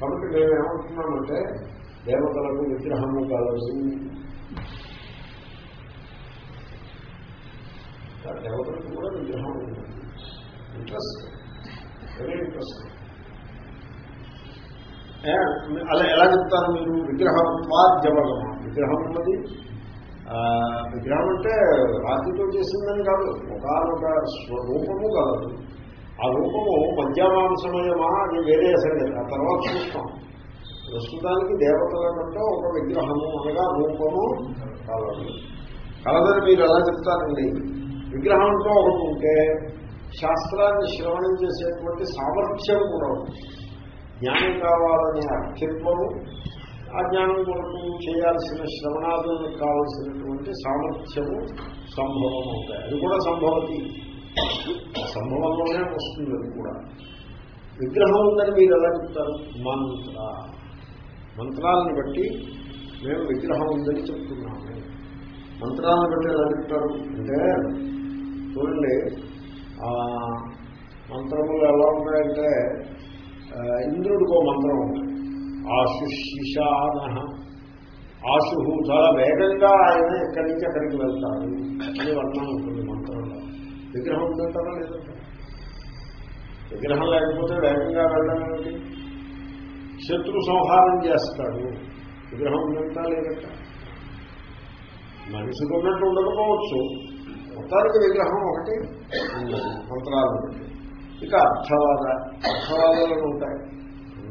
కాబట్టి మేము ఏమంటున్నామంటే దేవతలకు విగ్రహము కలదు దేవతలకు కూడా విగ్రహం ఉంది ఇంట్రెస్ట్ వెరీ ఇంట్రెస్ట్ అలా ఎలా చెప్తారు మీరు? విగ్రహం జవగమ విగ్రహం ఉన్నది విగ్రహం అంటే రాతితో చేసిందని కాదు. ఒకనొక స్వరూపము కలదు ఆ రూపము మధ్యమాంసమయమా అది వేరే సంగతి. ఆ తర్వాత చూస్తాం ప్రస్తుతానికి దేవతల కంటే ఒక విగ్రహము అనగా రూపము కలదు కలదని మీరు ఎలా చెప్తారండి? విగ్రహంతో ఒకటి ఉంటే శాస్త్రాన్ని శ్రవణం చేసేటువంటి సామర్థ్యం కూడా ఉంది. జ్ఞానం కావాలనే అర్థత్వము ఆ జ్ఞానం కొరకు చేయాల్సిన శ్రవణాదులకు కావలసినటువంటి సామర్థ్యము సంభవం అవుతాయి. అది కూడా సంభవతి. ఆ సంభవంలోనే వస్తుంది అది కూడా. విగ్రహం ఉందని మీరు ఎలా చెప్తారు? మంత్ర. మంత్రాలను బట్టి మేము విగ్రహం ఉందని చెప్తున్నాము. మంత్రాలను బట్టి ఎలా చెప్తారు? అంటే చూడండి మంత్రములు ఎలా ఉంటాయంటే ఆ, ఇంద్రుడికి మంత్రం ఉంది ఆశుషిషాన ఆశు చాలా వేగంగా ఆయన ఎక్కడి నుంచి ఎక్కడికి వెళ్తాడు అని వర్ణం ఉంటుంది మంత్రంలో విగ్రహం ఉందంటారా లేదంటారా విగ్రహం లేకపోతే వేగంగా వెళ్ళడం ఏమిటి శత్రు సంహారం చేస్తాడు। విగ్రహం ఉందంటా లేదంట। మనిషికి ఉన్నట్టు ఉండకపోవచ్చు। మొత్తానికి విగ్రహం ఒకటి ఉన్నది మంత్రాలను బట్టి ఇక అర్థవాద అర్థవాదాలు ఉంటాయి.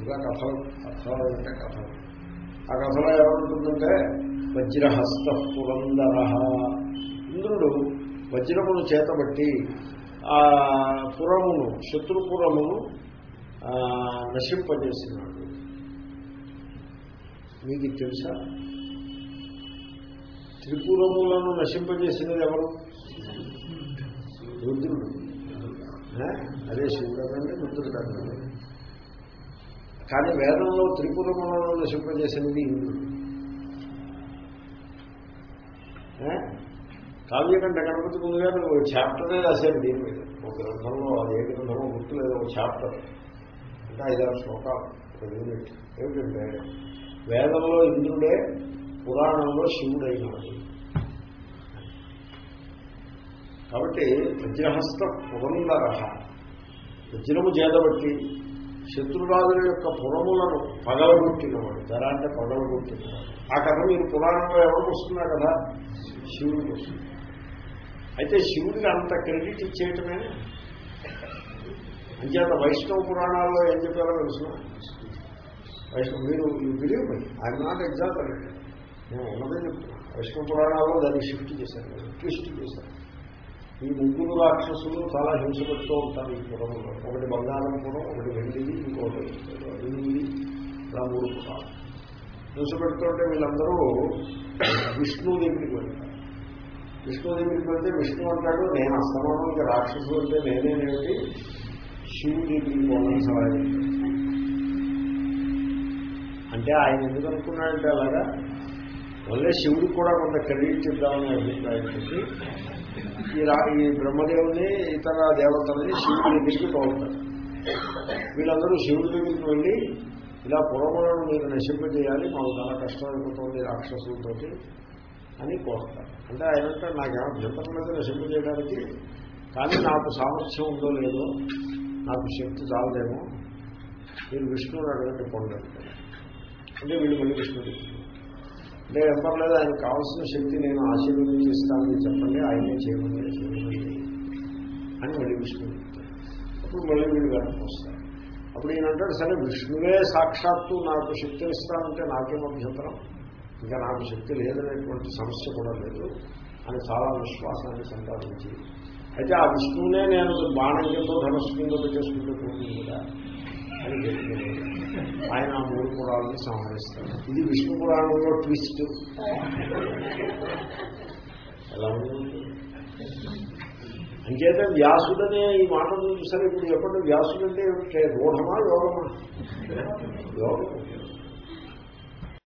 ఇంకా కథలు అర్థవాదాలు అంటే కథలు. ఆ కథలో ఏమంటుందంటే వజ్రహస్త పురందర. ఇంద్రుడు వజ్రమును చేతబట్టి ఆ పురమును శత్రుపురమును నశింపజేసినాడు. మీకు తెలుసా? త్రిపురములను నశింపజేసినది ఎవరు? రుద్రుడు. అదే శివుడు అనండి రుద్రుడు అనండి కానీ వేదంలో త్రిపురములను నశింపజేసినది ఇంద్రుడు. ఏ? కావ్యకంఠ గణపతి ముందు గారు చాప్టరే రాశారు దీని మీద. ఒక గ్రంథంలో అది ఏ గ్రంథమో గుర్తులేదు ఒక చాప్టర్. అంటే ఐదారు శ్లోకాలు ఒక యూనిట్. ఏమిటంటే వేదంలో ఇంద్రుడే పురాణంలో శివుడైనాడు కాబట్టి వజ్రహస్త పురంధర. వజ్రము చేతబట్టి శత్రురాజుల యొక్క పురములను పగలగొట్టినవాడు. ధర అంటే పగలగొట్టినవాడు. ఆ కథ మీరు పురాణంలో ఎవరికి వస్తున్నా కదా? శివుడికి వస్తుంది అయితే శివుడికి అంత క్రెడిట్ ఇచ్చేయటమే? అంచేత వైష్ణవ పురాణాల్లో ఏం చెప్పారో తెలుసిన వైష్ణవ మీరు you believe my I'm not example నేను ఉన్నదే చెప్తున్నా. వైష్ణవ పురాణాల్లో దాన్ని షిఫ్ట్ చేశాను ట్విస్ట్ చేశాను ఈ ముగ్గురు రాక్షసులు చాలా హింస పెడుతూ ఉంటారు ఈ పురంలో. ఒకటి బంగారం పురం ఒకటి వెండిది ఇంకోటి ఎనిమిది ఇలా మూడు పురాలు. హింస పెడుతుంటే వీళ్ళందరూ విష్ణువు దగ్గరికి వెళ్తారు. విష్ణువు దగ్గరికి వెళ్తే విష్ణు అంటాడు నేను అస్తమానానికి రాక్షసులు అంటే నేనేనేమిటి శివుడి దగ్గరికి పోవాలని సలహా అంటే ఆయన ఎందుకు అనుకున్నాడంటే అలాగా మళ్ళీ శివుడికి కూడా కొంత క్రెడిట్ ఇద్దామని అభిప్రాయం చెప్పి ఈ బ్రహ్మదేవుని ఇతర దేవతలని శివుడి దగ్గరికి పోతారు వీళ్ళందరూ శివుడి దగ్గరికి వెళ్ళి ఇలా పురములను మీరు నశింపజేయాలి మాకు చాలా కష్టం అయిపోతుంది రాక్షసులతోటి అని కోరుతారు. అంటే ఆయన అంటే నాకేమో అభ్యంతరం లేదు నశింపజేయడానికి కానీ నాకు సామర్థ్యం ఉందో లేదో నాకు శక్తి చాలదేమో. మీరు విష్ణువుని అడగండి పొందండి అంటే వీళ్ళు మళ్ళీ విష్ణువు నేను ఏం ఆయనకు కావాల్సిన శక్తి నేను ఆశీర్వదించి ఇస్తానని చెప్పండి ఆయనే చేయమని అని మళ్ళీ విష్ణువు చెప్తాడు. అప్పుడు మళ్ళీ వీడు వెనక్కి వస్తాడు. అప్పుడు ఈయనంటాడు సరే విష్ణువే సాక్షాత్తు నాకు శక్తి ఇస్తానంటే నాకేం అభ్యంతరం? ఇంకా నాకు శక్తి లేదనేటువంటి సమస్య కూడా లేదు అని చాలా విశ్వాసాన్ని సంపాదించి. అయితే ఆ విష్ణువునే నేను బాణం కింద ధనస్సు కింద చేసుకుంటూ పోతుంది కదా. అని చెప్తున్నాడు ఆయన ఆ మూడు పురాణాలను సంహరిస్తారు ఇది విష్ణు పురాణంలో ట్విస్ట్ ఎలా ఉంది? అంచేతే వ్యాసుడనే ఈ మాట చూసారు ఇప్పుడు చెప్పండి వ్యాసుడు అంటే రూఢమా యోగమా? యోగం.